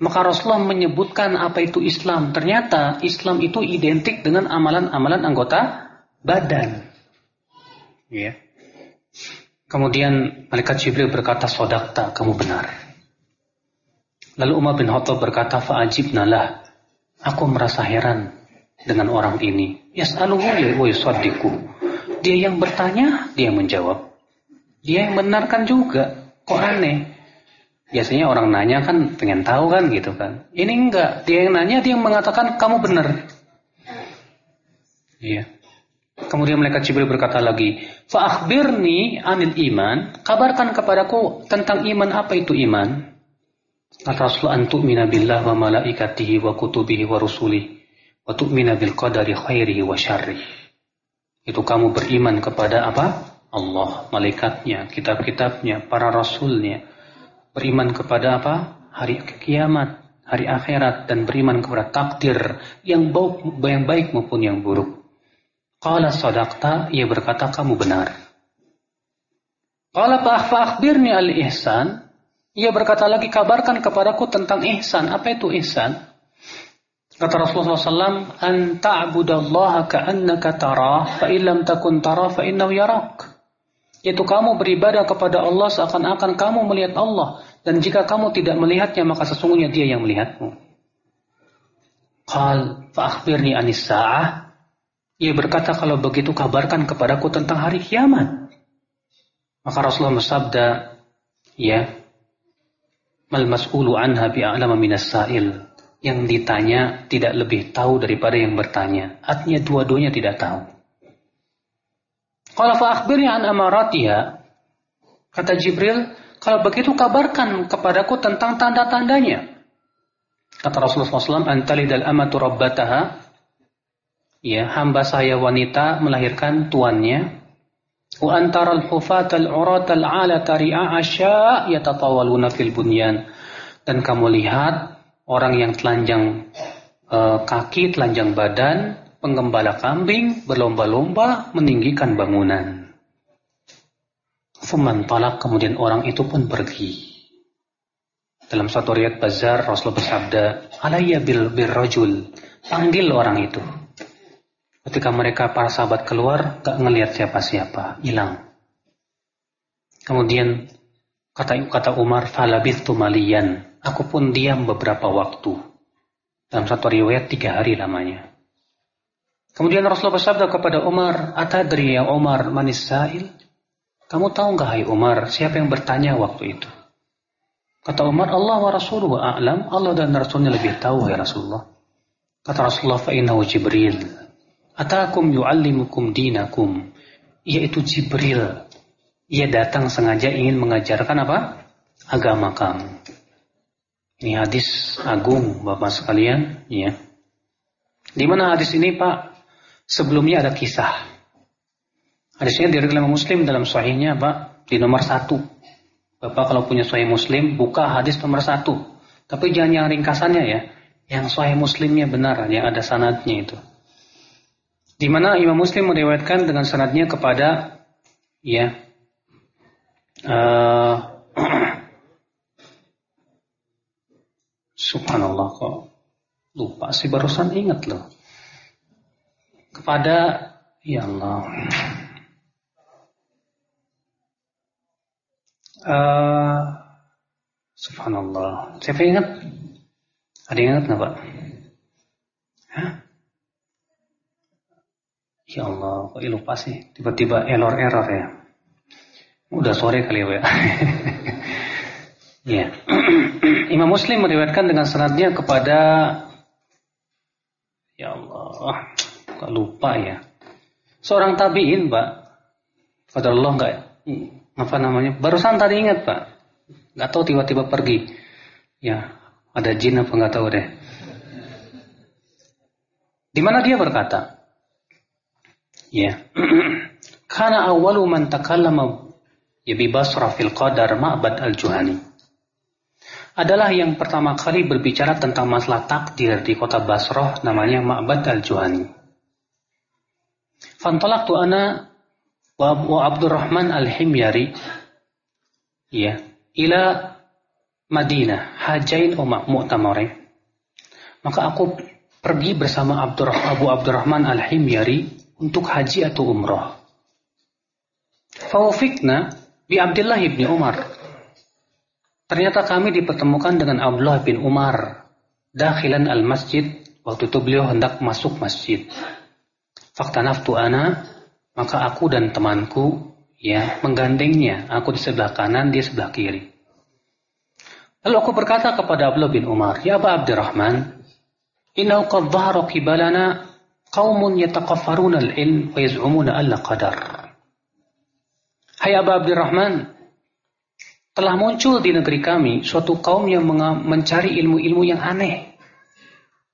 Maka Rasulullah menyebutkan apa itu Islam. Ternyata Islam itu identik dengan amalan-amalan anggota badan. Ya. Kemudian malaikat Jibril berkata, Sodakta, kamu benar. Lalu Umar bin Khattab berkata, Fa'ajibna lah. Aku merasa heran dengan orang ini. Yas'aluhu wa. Dia yang bertanya, dia yang menjawab. Dia yang benarkan juga. Kok aneh? Biasanya orang nanya kan pengen tahu kan gitu kan. Ini enggak. Dia yang nanya, dia yang mengatakan kamu benar. Iya. Kemudian mereka Jibril berkata lagi, "Fa'akhbirni anil iman." Kabarkan kepadaku tentang iman apa itu iman? Kata Rasulullah, "Antu'mina billah wa malaikatihi wa kutubihi wa rusulihi wa tu'mina bil qadari khairihi wa syarrihi." Itu kamu beriman kepada apa? Allah, malaikatnya, kitab-kitabnya, para rasulnya. Beriman kepada apa? Hari kiamat, hari akhirat dan beriman kepada takdir yang baik, yang baik maupun yang buruk. Qala sadaqta, ia berkata kamu benar. Qala fa'akhbirni al-ihsan, ia berkata lagi kabarkan kepadaku tentang ihsan. Apa itu ihsan? Kata Rasulullah SAW, "An ta'budallaha ka'annaka tarah, fa illam takun tarah fa innahu yarak." Yaitu kamu beribadah kepada Allah seakan-akan kamu melihat Allah dan jika kamu tidak melihatnya maka sesungguhnya Dia yang melihatmu. Qal fa akhbirni anis sa'ah. Ia berkata kalau begitu kabarkan kepadaku tentang hari kiamat. Maka Rasulullah bersabda, ya, mal mas'ulu anha bi'alama minas sa'il yang ditanya tidak lebih tahu daripada yang bertanya. Artinya dua-duanya tidak tahu. Kalau fa'akhbirni an amaratiha, kata Jibril, kalau begitu kabarkan kepadaku tentang tanda-tandanya. Kata Rasulullah SAW, antali dal amatu rabbataha, ya, hamba saya wanita melahirkan tuannya, wa antara al-hufat al-urat al-ala tari'a asya yatatawaluna fil bunyan. Dan kamu lihat orang yang telanjang e, kaki, telanjang badan, penggembala kambing, berlomba-lomba meninggikan bangunan. Fuman talak kemudian orang itu pun pergi. Dalam satu riat bazar Rasulullah bersabda, Alayya bil birrajul, panggil orang itu. Ketika mereka para sahabat keluar, gak ngelihat siapa-siapa, hilang. Kemudian kata kata Umar, falabithtu maliyan, Aku pun diam beberapa waktu. Dalam satu riwayat tiga hari lamanya. Kemudian Rasulullah bersabda kepada Umar, Atadri ya Umar manis sa'il? Kamu tahu nggak hai Umar, siapa yang bertanya waktu itu? Kata Umar, Allah wa Rasuluhu a'lam, Allah dan Rasulnya lebih tahu ya Rasulullah. Kata Rasulullah, fa'inahu Jibril. Atakum yu'allimukum dinakum. Yaitu Jibril. Ia datang sengaja ingin mengajarkan apa? Agama kamu. Ini hadis agung Bapak sekalian, ya. Di mana hadis ini Pak? Sebelumnya ada kisah. Hadisnya diriwayatkan Muslim dalam sahihnya Pak di nomor satu. Bapak kalau punya sahih Muslim buka hadis nomor satu. Tapi jangan yang ringkasannya ya. Yang sahih Muslimnya benar, yang ada sanadnya itu. Di mana Imam Muslim meriwayatkan dengan sanadnya kepada ya uh, Subhanallah kok lupa sih barusan ingat loh. Kepada ya Allah. Uh, Subhanallah. Siapa ingat? Ada yang ingat nggak Pak? Hah? Ya Allah, kok lupa sih? Tiba-tiba error-error ya. Udah sore kali ya, Ya. Imam Muslim meriwayatkan dengan sanadnya kepada Ya Allah, kok lupa ya. Seorang tabi'in, Pak. Pada Allah enggak apa namanya? Barusan tadi ingat, Pak. Enggak tahu tiba-tiba pergi. Ya, ada jin apa enggak tahu deh. Di mana dia berkata? Ya. Karena awalu man takallama ya bi Basra fil Qadar Ma'bad al-Juhani adalah yang pertama kali berbicara tentang masalah takdir di kota Basrah namanya Ma'bad al-Juhani. tu ana wa Abdurrahman al-Himyari ya ila Madinah hajain o mu'tamare. Maka aku pergi bersama Abdur, Abu Abdurrahman al-Himyari untuk haji atau umrah. Fawafikna bi Abdullah ibni Umar Ternyata kami dipertemukan dengan Abdullah bin Umar. Dakhilan al-masjid. Waktu itu beliau hendak masuk masjid. Fakta naftu ana. Maka aku dan temanku ya menggandengnya. Aku di sebelah kanan, dia sebelah kiri. Lalu aku berkata kepada Abdullah bin Umar, Ya Aba Abdurrahman, Innahu qad dhahara qibalana qaumun al-ilm wa yaz'umuna alla qadar. Hai Aba Abdurrahman, telah muncul di negeri kami suatu kaum yang mencari ilmu-ilmu yang aneh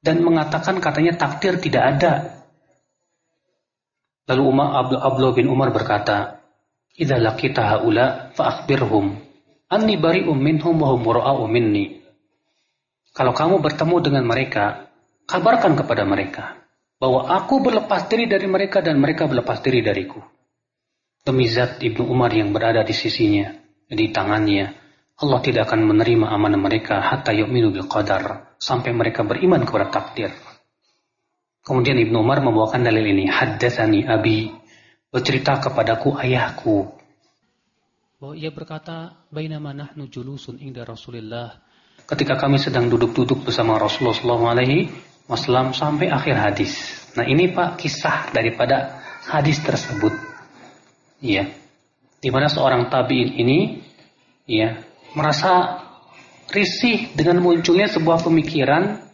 dan mengatakan katanya takdir tidak ada. Lalu Umar Abdullah bin Umar berkata, "Idza laqita haula fa akhbirhum anni bari'um minhum wa hum mura'u minni." Kalau kamu bertemu dengan mereka, kabarkan kepada mereka bahwa aku berlepas diri dari mereka dan mereka berlepas diri dariku. Demi zat Ibnu Umar yang berada di sisinya, di tangannya, Allah tidak akan menerima amanah mereka hatta yu'minu bil qadar sampai mereka beriman kepada takdir. Kemudian Ibnu Umar membawakan dalil ini, haddatsani abi, bercerita kepadaku ayahku. Bahwa ia berkata, bainama nahnu julusun inda Rasulillah. Ketika kami sedang duduk-duduk bersama Rasulullah sallallahu alaihi wasallam sampai akhir hadis. Nah, ini Pak kisah daripada hadis tersebut. Iya. Di mana seorang tabi'in ini ya merasa risih dengan munculnya sebuah pemikiran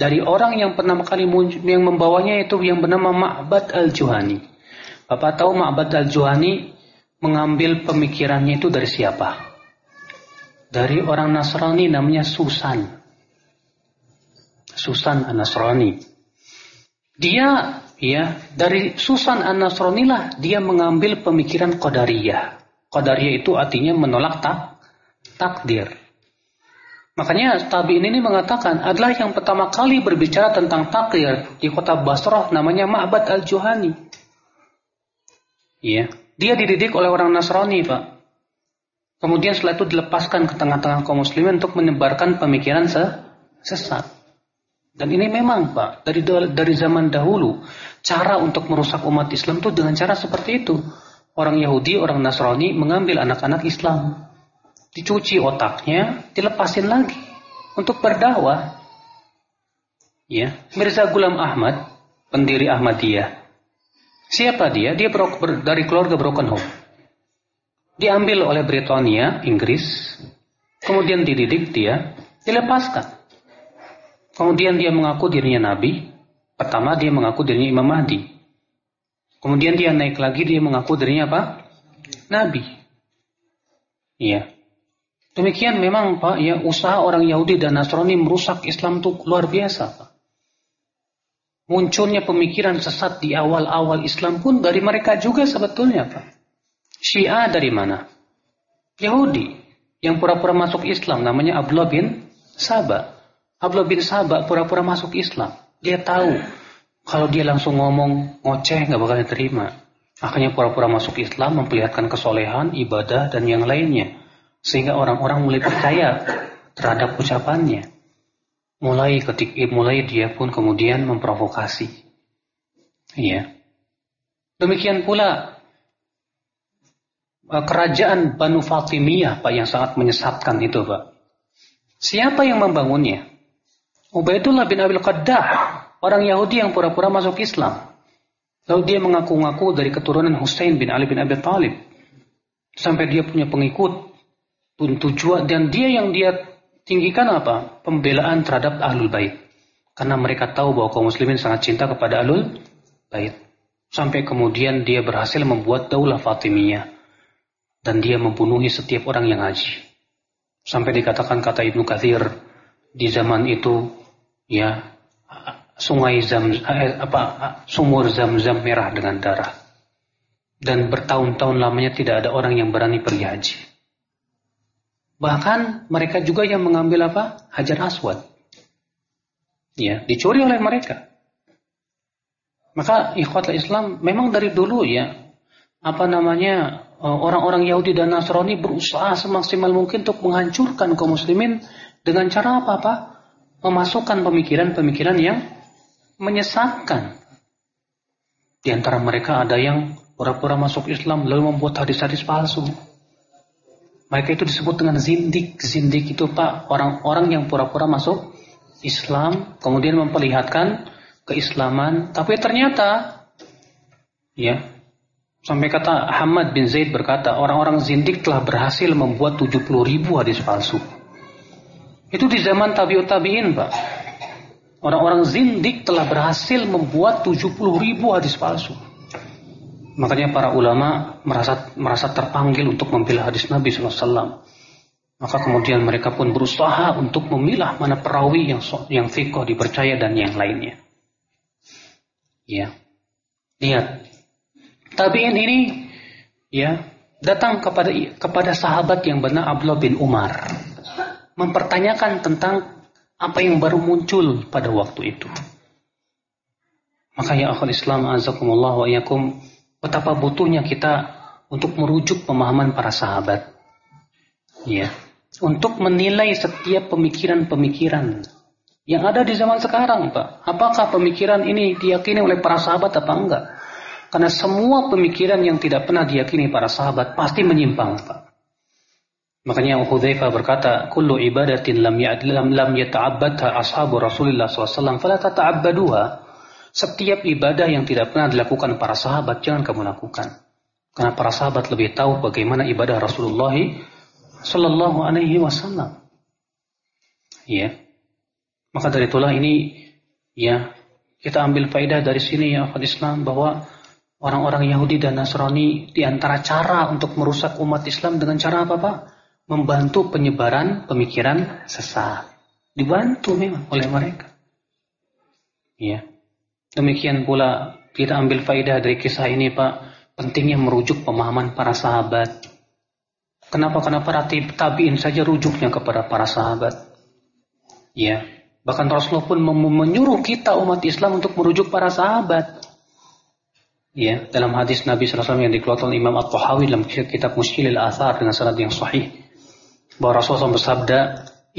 dari orang yang pertama kali muncul, yang membawanya itu yang bernama Ma'bad al-Juhani. Bapak tahu Ma'bad al-Juhani mengambil pemikirannya itu dari siapa? Dari orang Nasrani namanya Susan. Susan an-Nasrani. Dia ya dari Susan lah dia mengambil pemikiran Qadariyah. Qadariyah itu artinya menolak tak, takdir. Makanya tabi'in ini mengatakan adalah yang pertama kali berbicara tentang takdir di kota Basrah namanya Ma'bad al-Juhani. Iya, dia dididik oleh orang Nasrani, Pak. Kemudian setelah itu dilepaskan ke tengah-tengah kaum muslimin untuk menyebarkan pemikiran sesat. Dan ini memang, Pak, dari dari zaman dahulu cara untuk merusak umat Islam itu dengan cara seperti itu. Orang Yahudi, orang Nasrani mengambil anak-anak Islam, dicuci otaknya, dilepasin lagi untuk berdakwah. Ya, Mirza Gulam Ahmad, pendiri Ahmadiyah. Siapa dia? Dia dari keluarga Broken Home. Diambil oleh Britania, Inggris, kemudian dididik dia, dilepaskan. Kemudian dia mengaku dirinya nabi. Pertama dia mengaku dirinya Imam Mahdi. Kemudian dia naik lagi dia mengaku dirinya apa? Nabi. Iya. Demikian memang Pak, ya usaha orang Yahudi dan Nasrani merusak Islam itu luar biasa Pak. Munculnya pemikiran sesat di awal-awal Islam pun dari mereka juga sebetulnya Pak. Syiah dari mana? Yahudi yang pura-pura masuk Islam namanya Abdullah bin Saba. Abdullah bin Saba pura-pura masuk Islam. Dia tahu kalau dia langsung ngomong ngoceh nggak bakal diterima. Akhirnya pura-pura masuk Islam memperlihatkan kesolehan, ibadah dan yang lainnya. Sehingga orang-orang mulai percaya terhadap ucapannya. Mulai ketik, mulai dia pun kemudian memprovokasi. Iya. Demikian pula eh, kerajaan Banu Fatimiyah Pak yang sangat menyesatkan itu Pak. Siapa yang membangunnya? Ubaidullah bin Abil Qaddah, orang Yahudi yang pura-pura masuk Islam. Lalu dia mengaku-ngaku dari keturunan Hussein bin Ali bin Abi Thalib. Sampai dia punya pengikut pun tujuan dan dia yang dia tinggikan apa? Pembelaan terhadap ahlul bait. Karena mereka tahu bahwa kaum muslimin sangat cinta kepada ahlul bait. Sampai kemudian dia berhasil membuat daulah Fatimiyah. Dan dia membunuhi setiap orang yang haji. Sampai dikatakan kata Ibnu Kathir di zaman itu ya sungai zam eh, apa sumur zam-zam merah dengan darah dan bertahun-tahun lamanya tidak ada orang yang berani pergi haji Bahkan mereka juga yang mengambil apa? Hajar Aswad. Ya, dicuri oleh mereka. Maka ikhwat Islam memang dari dulu ya apa namanya eh, orang-orang Yahudi dan Nasrani berusaha semaksimal mungkin untuk menghancurkan kaum muslimin dengan cara apa apa memasukkan pemikiran-pemikiran yang menyesatkan. Di antara mereka ada yang pura-pura masuk Islam lalu membuat hadis-hadis palsu. Mereka itu disebut dengan zindik. Zindik itu Pak, orang-orang yang pura-pura masuk Islam, kemudian memperlihatkan keislaman, tapi ternyata ya sampai kata Ahmad bin Zaid berkata orang-orang zindik telah berhasil membuat 70 ribu hadis palsu. Itu di zaman tabiut tabiin Pak. Orang-orang zindik telah berhasil membuat 70 ribu hadis palsu. Makanya para ulama merasa merasa terpanggil untuk membela hadis Nabi SAW. Maka kemudian mereka pun berusaha untuk memilah mana perawi yang yang fikoh dipercaya dan yang lainnya. Ya, lihat. Tabiin ini ya datang kepada kepada sahabat yang benar Abdullah bin Umar mempertanyakan tentang apa yang baru muncul pada waktu itu. Maka ya akhul Islam azakumullah wa yakum betapa butuhnya kita untuk merujuk pemahaman para sahabat. Ya, untuk menilai setiap pemikiran-pemikiran yang ada di zaman sekarang, Pak. Apakah pemikiran ini diyakini oleh para sahabat apa enggak? Karena semua pemikiran yang tidak pernah diyakini para sahabat pasti menyimpang, Pak. Makanya Hudzaifah berkata, "Kullu ibadatin lam lam, lam yata'abbadha ashabu Rasulullah SAW, fala tata'abbaduha." Setiap ibadah yang tidak pernah dilakukan para sahabat jangan kamu lakukan. Karena para sahabat lebih tahu bagaimana ibadah Rasulullah sallallahu alaihi wasallam. Ya. Maka dari itulah ini ya kita ambil faedah dari sini ya Islam bahwa orang-orang Yahudi dan Nasrani di antara cara untuk merusak umat Islam dengan cara apa Pak? Membantu penyebaran pemikiran sesat. Dibantu memang oleh mereka. Ya. Demikian pula kita ambil faidah dari kisah ini Pak, pentingnya merujuk pemahaman para sahabat. Kenapa? Karena para tabiin saja rujuknya kepada para sahabat. Ya. Bahkan Rasulullah pun menyuruh kita umat Islam untuk merujuk para sahabat. Ya, dalam hadis Nabi SAW yang dikeluarkan Imam At-Tahawi dalam kitab Muskilil Athar dengan sanad yang sahih bahwa Rasulullah bersabda,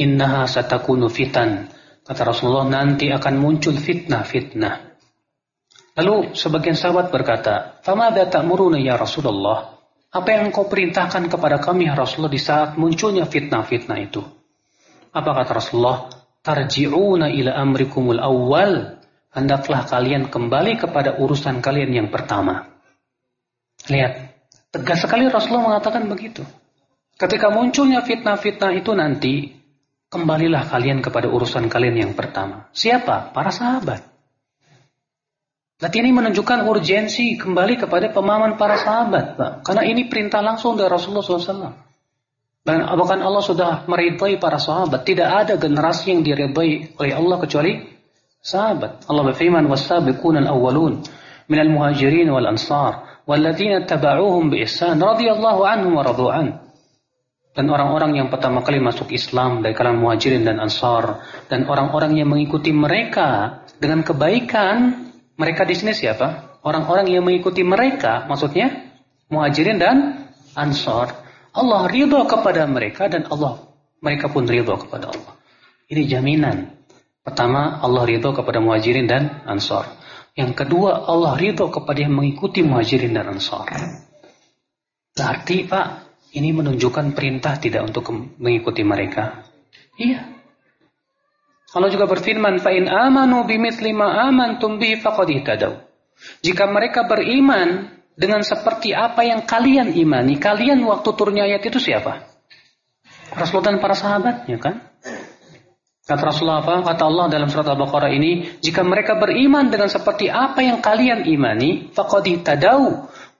"Innaha satakunu fitan." Kata Rasulullah, nanti akan muncul fitnah-fitnah. Lalu sebagian sahabat berkata, "Famada ta'muruna ya Rasulullah?" Apa yang engkau perintahkan kepada kami ya Rasulullah di saat munculnya fitnah-fitnah itu? Apa kata Rasulullah? Tarji'una ila amrikumul awal. Hendaklah kalian kembali kepada urusan kalian yang pertama. Lihat, tegas sekali Rasulullah mengatakan begitu. Ketika munculnya fitnah-fitnah itu nanti, kembalilah kalian kepada urusan kalian yang pertama. Siapa? Para sahabat. Berarti ini menunjukkan urgensi kembali kepada pemahaman para sahabat, Pak. Karena ini perintah langsung dari Rasulullah SAW. Dan bahkan Allah sudah meridai para sahabat. Tidak ada generasi yang diridai oleh Allah kecuali sahabat. Allah berfirman, وَالسَّابِقُونَ الْأَوَّلُونَ مِنَ الْمُهَاجِرِينَ muhajirin wal ansar, بِإِسَانِ tabauhum bi ihsan وَرَضُوا عَنْهُ dan orang-orang yang pertama kali masuk Islam dari kalangan muhajirin dan ansar dan orang-orang yang mengikuti mereka dengan kebaikan mereka di sini siapa? Orang-orang yang mengikuti mereka maksudnya muhajirin dan ansar. Allah ridho kepada mereka dan Allah mereka pun ridho kepada Allah. Ini jaminan. Pertama Allah ridho kepada muhajirin dan ansar. Yang kedua Allah ridho kepada yang mengikuti muhajirin dan ansar. Berarti pak ini menunjukkan perintah tidak untuk mengikuti mereka. Iya. Allah juga berfirman, "Fa'in amanu bimithli ma amantum bihi faqad ihtadaw." Jika mereka beriman dengan seperti apa yang kalian imani, kalian waktu turunnya ayat itu siapa? Rasulullah dan para sahabatnya kan? Kata Rasulullah apa? Kata Allah dalam surat Al-Baqarah ini, jika mereka beriman dengan seperti apa yang kalian imani, faqad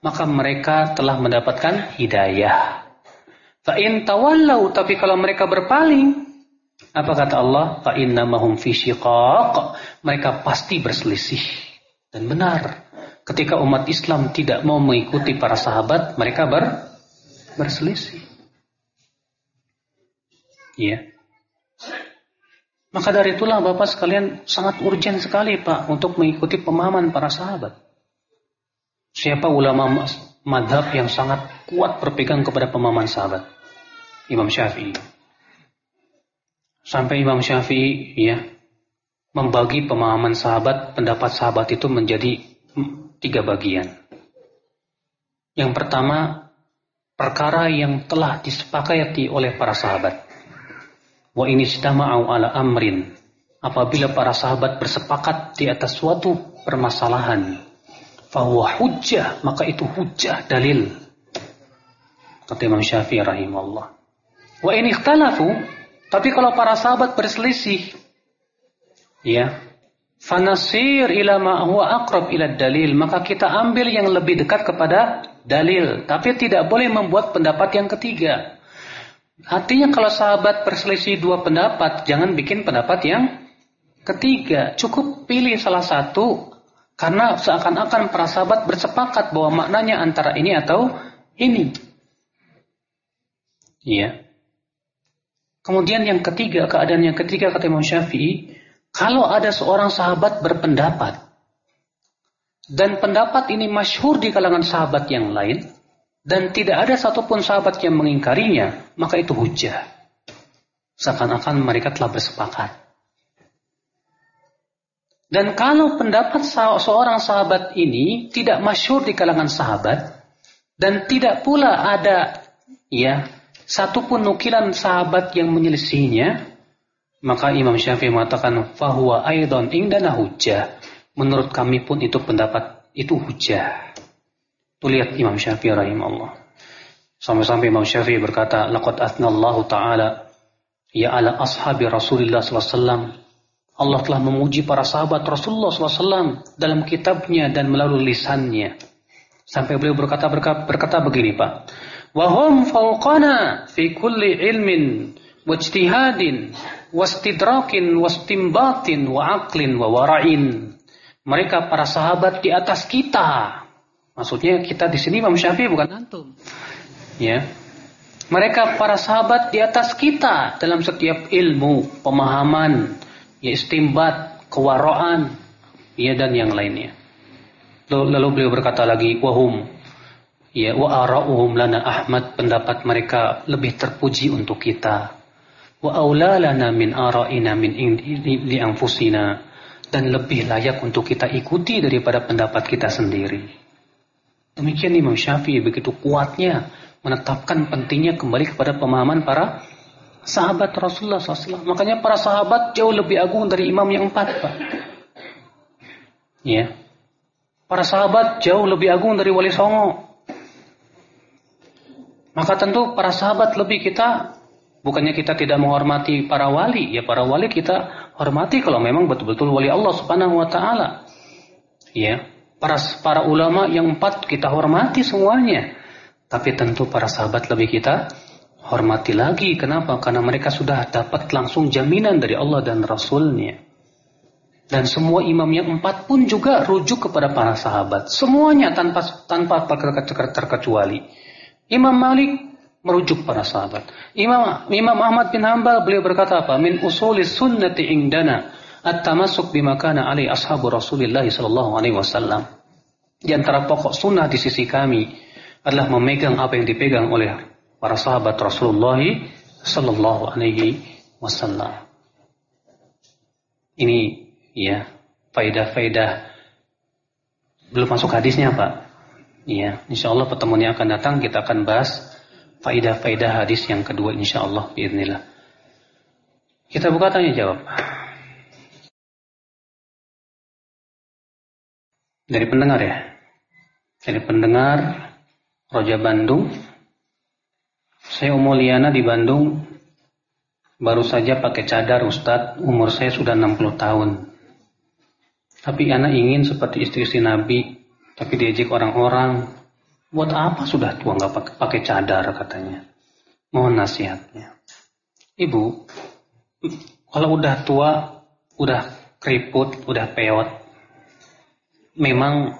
maka mereka telah mendapatkan hidayah. Fa'in tawallau, tapi kalau mereka berpaling, apa kata Allah? Fa'inna mahum fi syiqaq. Mereka pasti berselisih. Dan benar, ketika umat Islam tidak mau mengikuti para sahabat, mereka ber, berselisih. Iya. Maka dari itulah Bapak sekalian sangat urgent sekali Pak untuk mengikuti pemahaman para sahabat. Siapa ulama madhab yang sangat kuat berpegang kepada pemahaman sahabat. Imam Syafi'i. Sampai Imam Syafi'i ya membagi pemahaman sahabat, pendapat sahabat itu menjadi tiga bagian. Yang pertama, perkara yang telah disepakati oleh para sahabat. Wa ini istama'u ala amrin. Apabila para sahabat bersepakat di atas suatu permasalahan, fahuwa hujjah, maka itu hujjah dalil. Kata Imam Syafi'i rahimahullah. Wa ini ikhtalafu, tapi kalau para sahabat berselisih, ya, fanasir ila ma huwa aqrab ila dalil, maka kita ambil yang lebih dekat kepada dalil, tapi tidak boleh membuat pendapat yang ketiga. Artinya kalau sahabat berselisih dua pendapat, jangan bikin pendapat yang ketiga. Cukup pilih salah satu karena seakan-akan para sahabat bersepakat bahwa maknanya antara ini atau ini. Iya. Kemudian yang ketiga, keadaan yang ketiga kata Imam Syafi'i, kalau ada seorang sahabat berpendapat dan pendapat ini masyhur di kalangan sahabat yang lain dan tidak ada satupun sahabat yang mengingkarinya, maka itu hujah. Seakan-akan mereka telah bersepakat. Dan kalau pendapat seorang sahabat ini tidak masyur di kalangan sahabat dan tidak pula ada ya satupun nukilan sahabat yang menyelisihinya, maka Imam Syafi'i mengatakan fahuwa aidan indana hujjah. Menurut kami pun itu pendapat itu hujjah. Tuh lihat Imam Syafi'i rahimahullah. Sampai-sampai Imam Syafi'i berkata, "Laqad athnallahu ta'ala ya ala ashabi Rasulullah sallallahu alaihi wasallam Allah telah memuji para sahabat Rasulullah SAW dalam kitabnya dan melalui lisannya. Sampai beliau berkata berkata, berkata begini Pak. Wahum fauqana fi kulli ilmin wajtihadin wastidrakin wastimbatin wa aqlin wa wara'in. Mereka para sahabat di atas kita. Maksudnya kita di sini Imam Syafi'i bukan antum. Ya. Mereka para sahabat di atas kita dalam setiap ilmu, pemahaman, ya istimbat, kewaraan, ya dan yang lainnya. Lalu beliau berkata lagi, wahum, ya wa ara'uhum lana Ahmad pendapat mereka lebih terpuji untuk kita. Wa aulalana min ara'ina min li anfusina dan lebih layak untuk kita ikuti daripada pendapat kita sendiri. Demikian Imam Syafi'i begitu kuatnya menetapkan pentingnya kembali kepada pemahaman para sahabat Rasulullah SAW. Makanya para sahabat jauh lebih agung dari imam yang empat, Pak. Ya. Para sahabat jauh lebih agung dari wali songo. Maka tentu para sahabat lebih kita, bukannya kita tidak menghormati para wali, ya para wali kita hormati kalau memang betul-betul wali Allah Subhanahu wa taala. Ya. Para para ulama yang empat kita hormati semuanya. Tapi tentu para sahabat lebih kita hormati lagi. Kenapa? Karena mereka sudah dapat langsung jaminan dari Allah dan Rasulnya. Dan semua imam yang empat pun juga rujuk kepada para sahabat. Semuanya tanpa tanpa terkecuali. Imam Malik merujuk para sahabat. Imam Imam Ahmad bin Hambal beliau berkata apa? Min usulis sunnati indana at-tamassuk bima kana ali ashabu Rasulillah sallallahu alaihi wasallam. Di antara pokok sunnah di sisi kami adalah memegang apa yang dipegang oleh para sahabat Rasulullah Sallallahu Alaihi Wasallam. Ini ya faidah-faidah belum masuk hadisnya Pak. Iya, insya Allah pertemuan yang akan datang kita akan bahas faidah-faidah hadis yang kedua insya Allah Bismillah. Kita buka tanya jawab. Dari pendengar ya. Dari pendengar Roja Bandung saya Umuliana di Bandung baru saja pakai cadar Ustadz, umur saya sudah 60 tahun. Tapi anak ingin seperti istri-istri Nabi, tapi diajak orang-orang, buat apa sudah tua nggak pakai, pakai cadar katanya. Mohon nasihatnya. Ibu, kalau udah tua, udah keriput, udah peot, memang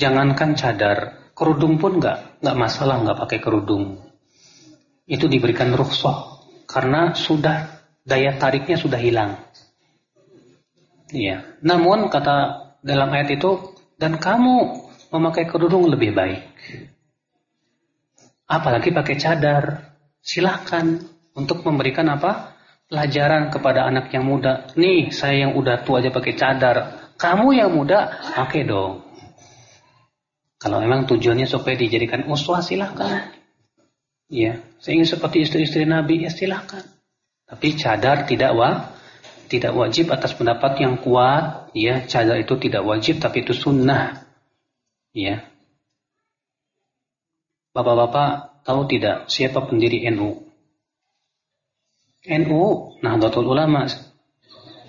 jangankan cadar, Kerudung pun nggak nggak masalah nggak pakai kerudung. Itu diberikan rukhsah karena sudah daya tariknya sudah hilang. Iya. Namun kata dalam ayat itu dan kamu memakai kerudung lebih baik. Apalagi pakai cadar. Silahkan untuk memberikan apa? Pelajaran kepada anak yang muda. Nih, saya yang udah tua aja pakai cadar. Kamu yang muda, pakai dong. Kalau memang tujuannya supaya dijadikan uswah silahkan. Ya, saya ingin seperti istri-istri Nabi ya silahkan. Tapi cadar tidak wa, tidak wajib atas pendapat yang kuat. Ya, cadar itu tidak wajib tapi itu sunnah. Ya. Bapak-bapak tahu tidak siapa pendiri NU? NU Nahdlatul Ulama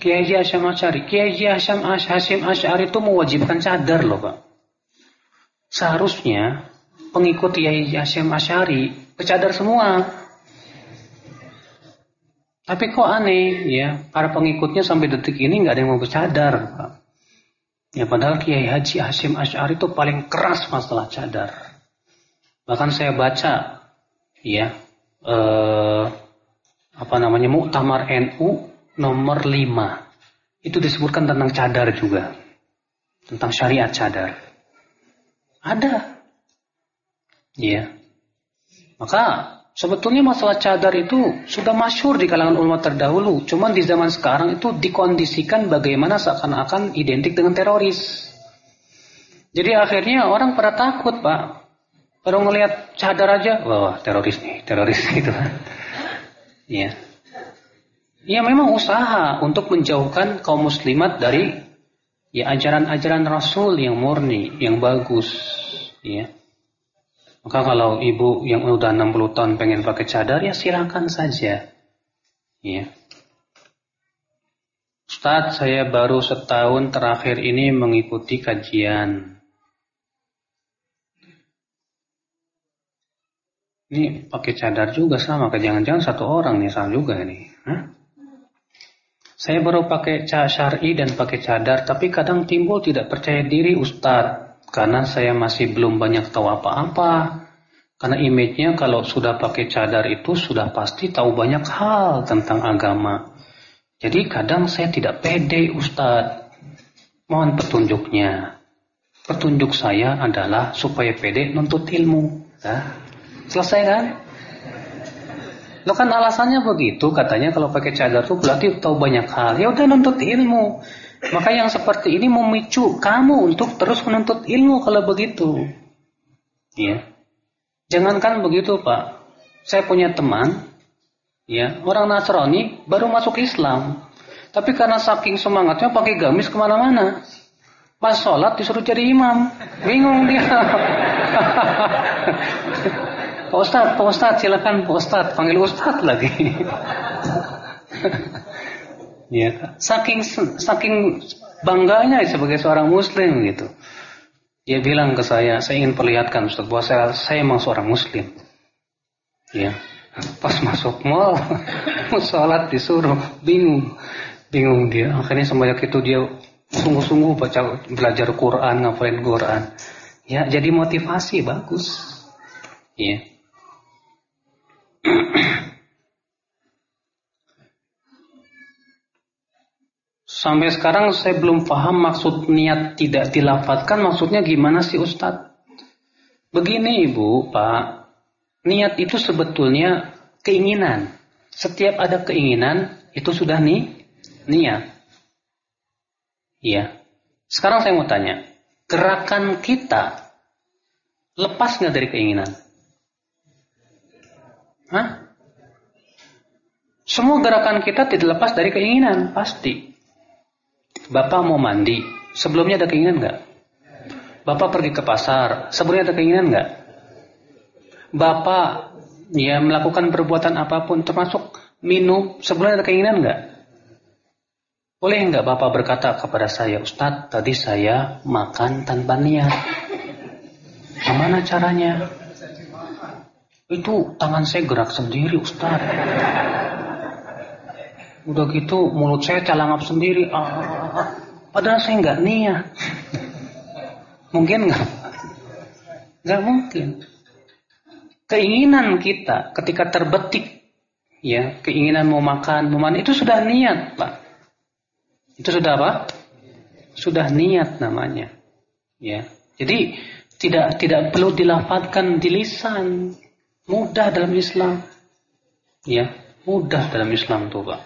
Kiai Hasyim Asy'ari. Kiai Hasyim Asy'ari itu mewajibkan cadar loh, Pak. Seharusnya pengikut Yai Hashim Asyari bercadar semua. Tapi kok aneh ya, para pengikutnya sampai detik ini nggak ada yang mau bercadar. Ya padahal Kiai Haji Hashim Asy'ari itu paling keras masalah cadar. Bahkan saya baca ya eh, apa namanya Muktamar NU nomor 5. Itu disebutkan tentang cadar juga. Tentang syariat cadar. Ada. Ya. Maka Sebetulnya masalah cadar itu sudah masyur di kalangan ulama terdahulu. Cuman di zaman sekarang itu dikondisikan bagaimana seakan-akan identik dengan teroris. Jadi akhirnya orang pada takut pak. Baru ngelihat cadar aja, wah teroris nih, teroris gitu kan. Iya. Ya memang usaha untuk menjauhkan kaum muslimat dari ya ajaran-ajaran Rasul yang murni, yang bagus. Ya. Maka kalau ibu yang udah 60 tahun pengen pakai cadar ya silakan saja. Ya. Ustadz, saya baru setahun terakhir ini mengikuti kajian. Ini pakai cadar juga sama, jangan-jangan satu orang nih sama juga nih. Hah? Saya baru pakai syari dan pakai cadar, tapi kadang timbul tidak percaya diri Ustadz. Karena saya masih belum banyak tahu apa-apa. Karena image-nya kalau sudah pakai cadar itu sudah pasti tahu banyak hal tentang agama. Jadi kadang saya tidak pede Ustadz. Mohon petunjuknya. Petunjuk saya adalah supaya pede nuntut ilmu. Nah, selesai kan? Lo kan alasannya begitu, katanya kalau pakai cadar tuh berarti tahu banyak hal. Ya udah nuntut ilmu. Maka yang seperti ini memicu kamu untuk terus menuntut ilmu kalau begitu. Ya. Jangankan begitu, Pak. Saya punya teman, ya, orang Nasrani baru masuk Islam. Tapi karena saking semangatnya pakai gamis ke mana-mana. Pas sholat disuruh jadi imam. Bingung dia. Pak Ustadz, Pak Ustadz, silakan Pak Ustadz, panggil Ustadz lagi. ya, saking saking bangganya sebagai seorang Muslim gitu. Dia bilang ke saya, saya ingin perlihatkan Ustaz bahwa saya, saya memang seorang Muslim. Ya, pas masuk mall, mau sholat disuruh, bingung, bingung dia. Akhirnya sebanyak itu dia sungguh-sungguh baca belajar Quran, ngapalin Quran. Ya, jadi motivasi bagus. Ya. Sampai sekarang saya belum paham maksud niat tidak dilafatkan maksudnya gimana sih Ustadz? Begini Ibu, Pak, niat itu sebetulnya keinginan. Setiap ada keinginan itu sudah nih niat. Iya. Sekarang saya mau tanya, gerakan kita lepas nggak dari keinginan? Hah? Semua gerakan kita tidak lepas dari keinginan, pasti. Bapak mau mandi, sebelumnya ada keinginan nggak? Bapak pergi ke pasar, sebelumnya ada keinginan nggak? Bapak ya melakukan perbuatan apa pun, termasuk minum, sebelumnya ada keinginan nggak? Boleh nggak Bapak berkata kepada saya, Ustadz, tadi saya makan tanpa niat. Gimana caranya? Itu tangan saya gerak sendiri Ustaz. Udah gitu mulut saya calangap sendiri. Ah, ah, ah. ah. Padahal saya nggak niat. Mungkin nggak? Nggak mungkin. Keinginan kita ketika terbetik, ya keinginan mau makan, mau mandi itu sudah niat, pak. Itu sudah apa? Sudah niat namanya, ya. Jadi tidak tidak perlu dilafatkan di lisan, Mudah dalam Islam. Ya, mudah dalam Islam tuh, Pak.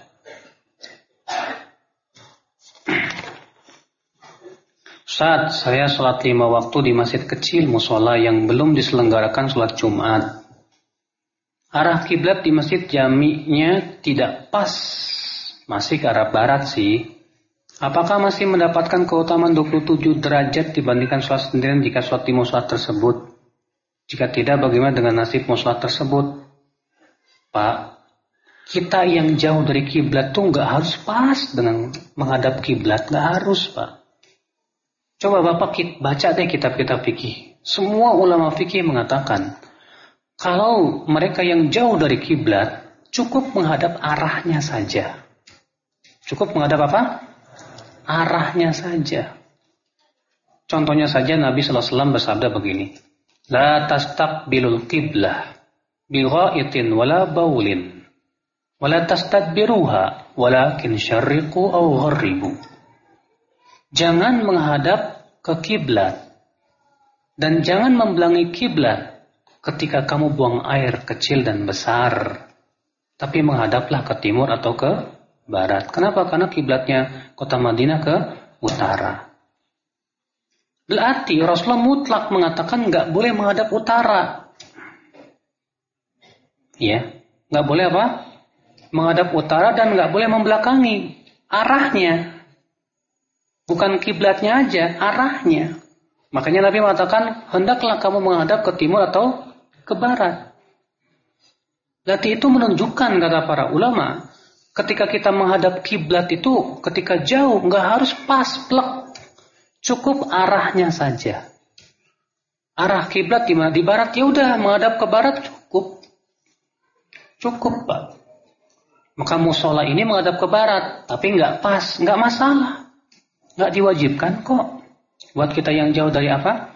Saat saya sholat lima waktu di masjid kecil musola yang belum diselenggarakan sholat Jumat. Arah kiblat di masjid jaminya tidak pas. Masih ke arah barat sih. Apakah masih mendapatkan keutamaan 27 derajat dibandingkan sholat sendirian jika sholat di musola tersebut? Jika tidak, bagaimana dengan nasib muslah tersebut? Pak, kita yang jauh dari kiblat tuh nggak harus pas dengan menghadap kiblat, nggak harus, Pak. Coba Bapak baca deh kitab-kitab fikih. Semua ulama fikih mengatakan kalau mereka yang jauh dari kiblat cukup menghadap arahnya saja. Cukup menghadap apa? Arahnya saja. Contohnya saja Nabi SAW bersabda begini. La tastaqbilul qiblah bighaitin wala baulin wala tastadbiruha walakin syarriqu aw gharribu. Jangan menghadap ke kiblat dan jangan membelangi kiblat ketika kamu buang air kecil dan besar, tapi menghadaplah ke timur atau ke barat. Kenapa? Karena kiblatnya kota Madinah ke utara. Berarti Rasulullah mutlak mengatakan nggak boleh menghadap utara. Ya, nggak boleh apa? Menghadap utara dan nggak boleh membelakangi arahnya. Bukan kiblatnya aja, arahnya. Makanya Nabi mengatakan, hendaklah kamu menghadap ke timur atau ke barat. Berarti itu menunjukkan kata para ulama, ketika kita menghadap kiblat itu ketika jauh nggak harus pas plek, cukup arahnya saja. Arah kiblat di? Di barat ya udah menghadap ke barat cukup, cukup pak. Maka musola ini menghadap ke barat, tapi nggak pas, nggak masalah, nggak diwajibkan kok. Buat kita yang jauh dari apa?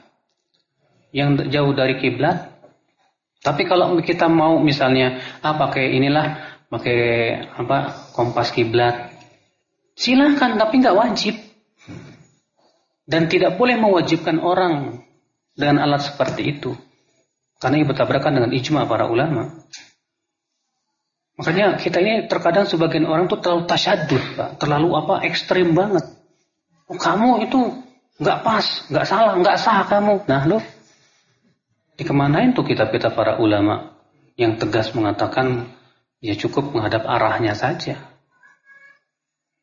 Yang jauh dari kiblat, tapi kalau kita mau misalnya ah pakai inilah pakai apa kompas kiblat, silahkan tapi nggak wajib dan tidak boleh mewajibkan orang dengan alat seperti itu karena ini bertabrakan dengan ijma para ulama. Makanya kita ini terkadang sebagian orang tuh terlalu tasyadud, Pak. terlalu apa ekstrim banget. Oh, kamu itu nggak pas, nggak salah, nggak sah kamu. Nah, loh, Dikemanain tuh kitab-kitab para ulama yang tegas mengatakan ya cukup menghadap arahnya saja.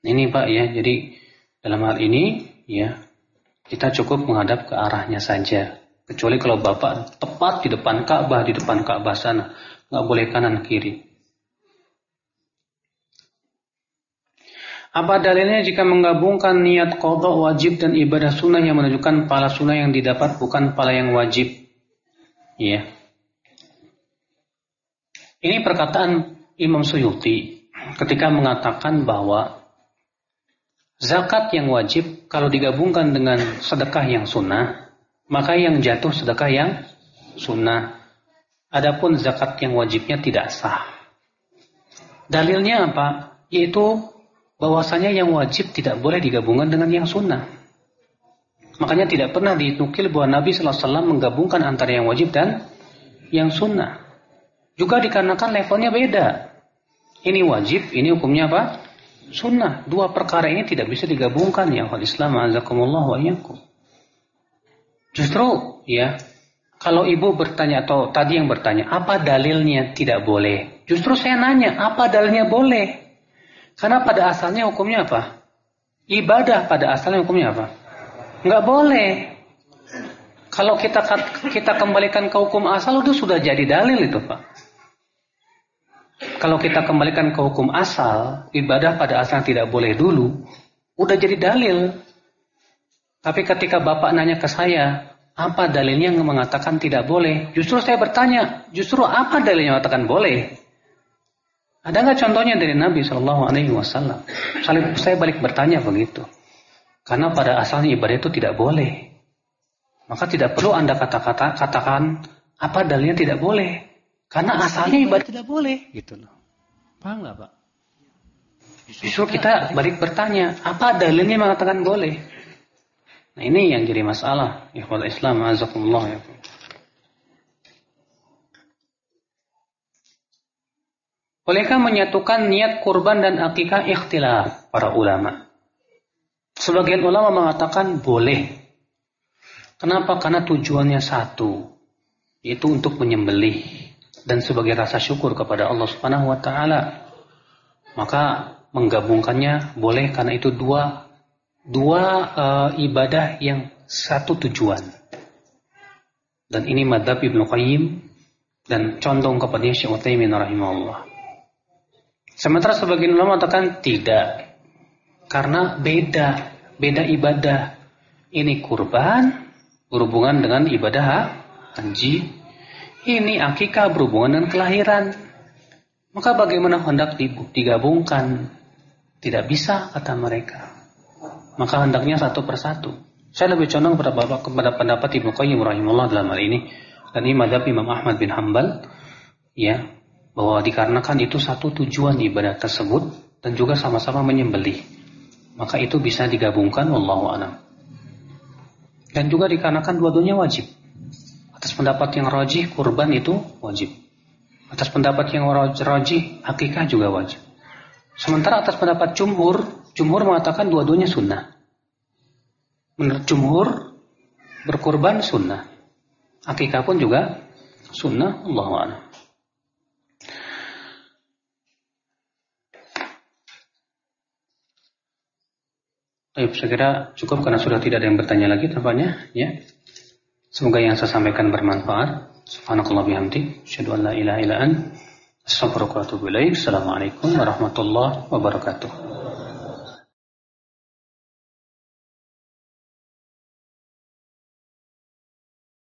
Ini Pak ya, jadi dalam hal ini ya kita cukup menghadap ke arahnya saja. Kecuali kalau Bapak tepat di depan Ka'bah, di depan Ka'bah sana, nggak boleh kanan kiri. Apa dalilnya jika menggabungkan niat kodok wajib dan ibadah sunnah yang menunjukkan pala sunnah yang didapat bukan pala yang wajib? Ya. Ini perkataan Imam Suyuti ketika mengatakan bahwa zakat yang wajib kalau digabungkan dengan sedekah yang sunnah, maka yang jatuh sedekah yang sunnah. Adapun zakat yang wajibnya tidak sah. Dalilnya apa? Yaitu bahwasanya yang wajib tidak boleh digabungkan dengan yang sunnah. Makanya tidak pernah dinukil bahwa Nabi SAW menggabungkan antara yang wajib dan yang sunnah. Juga dikarenakan levelnya beda. Ini wajib, ini hukumnya apa? Sunnah. Dua perkara ini tidak bisa digabungkan ya Allah Islam azakumullah wa iyyakum. Justru ya, kalau ibu bertanya atau tadi yang bertanya, apa dalilnya tidak boleh? Justru saya nanya, apa dalilnya boleh? Karena pada asalnya hukumnya apa? Ibadah pada asalnya hukumnya apa? Nggak boleh. Kalau kita kita kembalikan ke hukum asal itu sudah jadi dalil itu Pak. Kalau kita kembalikan ke hukum asal, ibadah pada asal tidak boleh dulu, udah jadi dalil. Tapi ketika Bapak nanya ke saya, apa dalilnya yang mengatakan tidak boleh? Justru saya bertanya, justru apa dalilnya mengatakan boleh? Ada nggak contohnya dari Nabi Shallallahu Alaihi Wasallam? Saya balik bertanya begitu. Karena pada asalnya ibadah itu tidak boleh. Maka tidak perlu Anda kata-kata katakan apa dalilnya tidak boleh. Karena asalnya ibadah tidak boleh. Gitu loh. Paham nggak Pak? Justru kita balik bertanya, apa dalilnya mengatakan boleh? Nah ini yang jadi masalah. Ya Islam, azakumullah ya. Bolehkah menyatukan niat kurban dan akikah ikhtilaf para ulama? Sebagian ulama mengatakan boleh. Kenapa? Karena tujuannya satu, yaitu untuk menyembelih dan sebagai rasa syukur kepada Allah Subhanahu wa taala. Maka menggabungkannya boleh karena itu dua dua uh, ibadah yang satu tujuan. Dan ini madhab Ibnu Qayyim dan condong kepada Syekh Utsaimin rahimahullah. Sementara sebagian ulama mengatakan tidak, karena beda, beda ibadah. Ini kurban berhubungan dengan ibadah haji. Ini akikah berhubungan dengan kelahiran. Maka bagaimana hendak digabungkan? Tidak bisa kata mereka. Maka hendaknya satu persatu. Saya lebih condong pada kepada pendapat Ibnu Qayyim rahimahullah dalam hal ini dan ini madhab Imam Ahmad bin Hambal ya bahwa dikarenakan itu satu tujuan ibadah tersebut dan juga sama-sama menyembelih maka itu bisa digabungkan wallahu alam. Dan juga dikarenakan dua-duanya wajib. Atas pendapat yang rajih, kurban itu wajib. Atas pendapat yang rajih, akikah juga wajib. Sementara atas pendapat jumhur, jumhur mengatakan dua-duanya sunnah. Menurut jumhur, berkurban sunnah. Akikah pun juga sunnah, Allah Baik, saya kira cukup karena sudah tidak ada yang bertanya lagi tampaknya, ya. Semoga yang saya sampaikan bermanfaat. Subhanakallah bihamdi, asyhadu an la ilaha illa an. Assalamualaikum warahmatullahi wabarakatuh.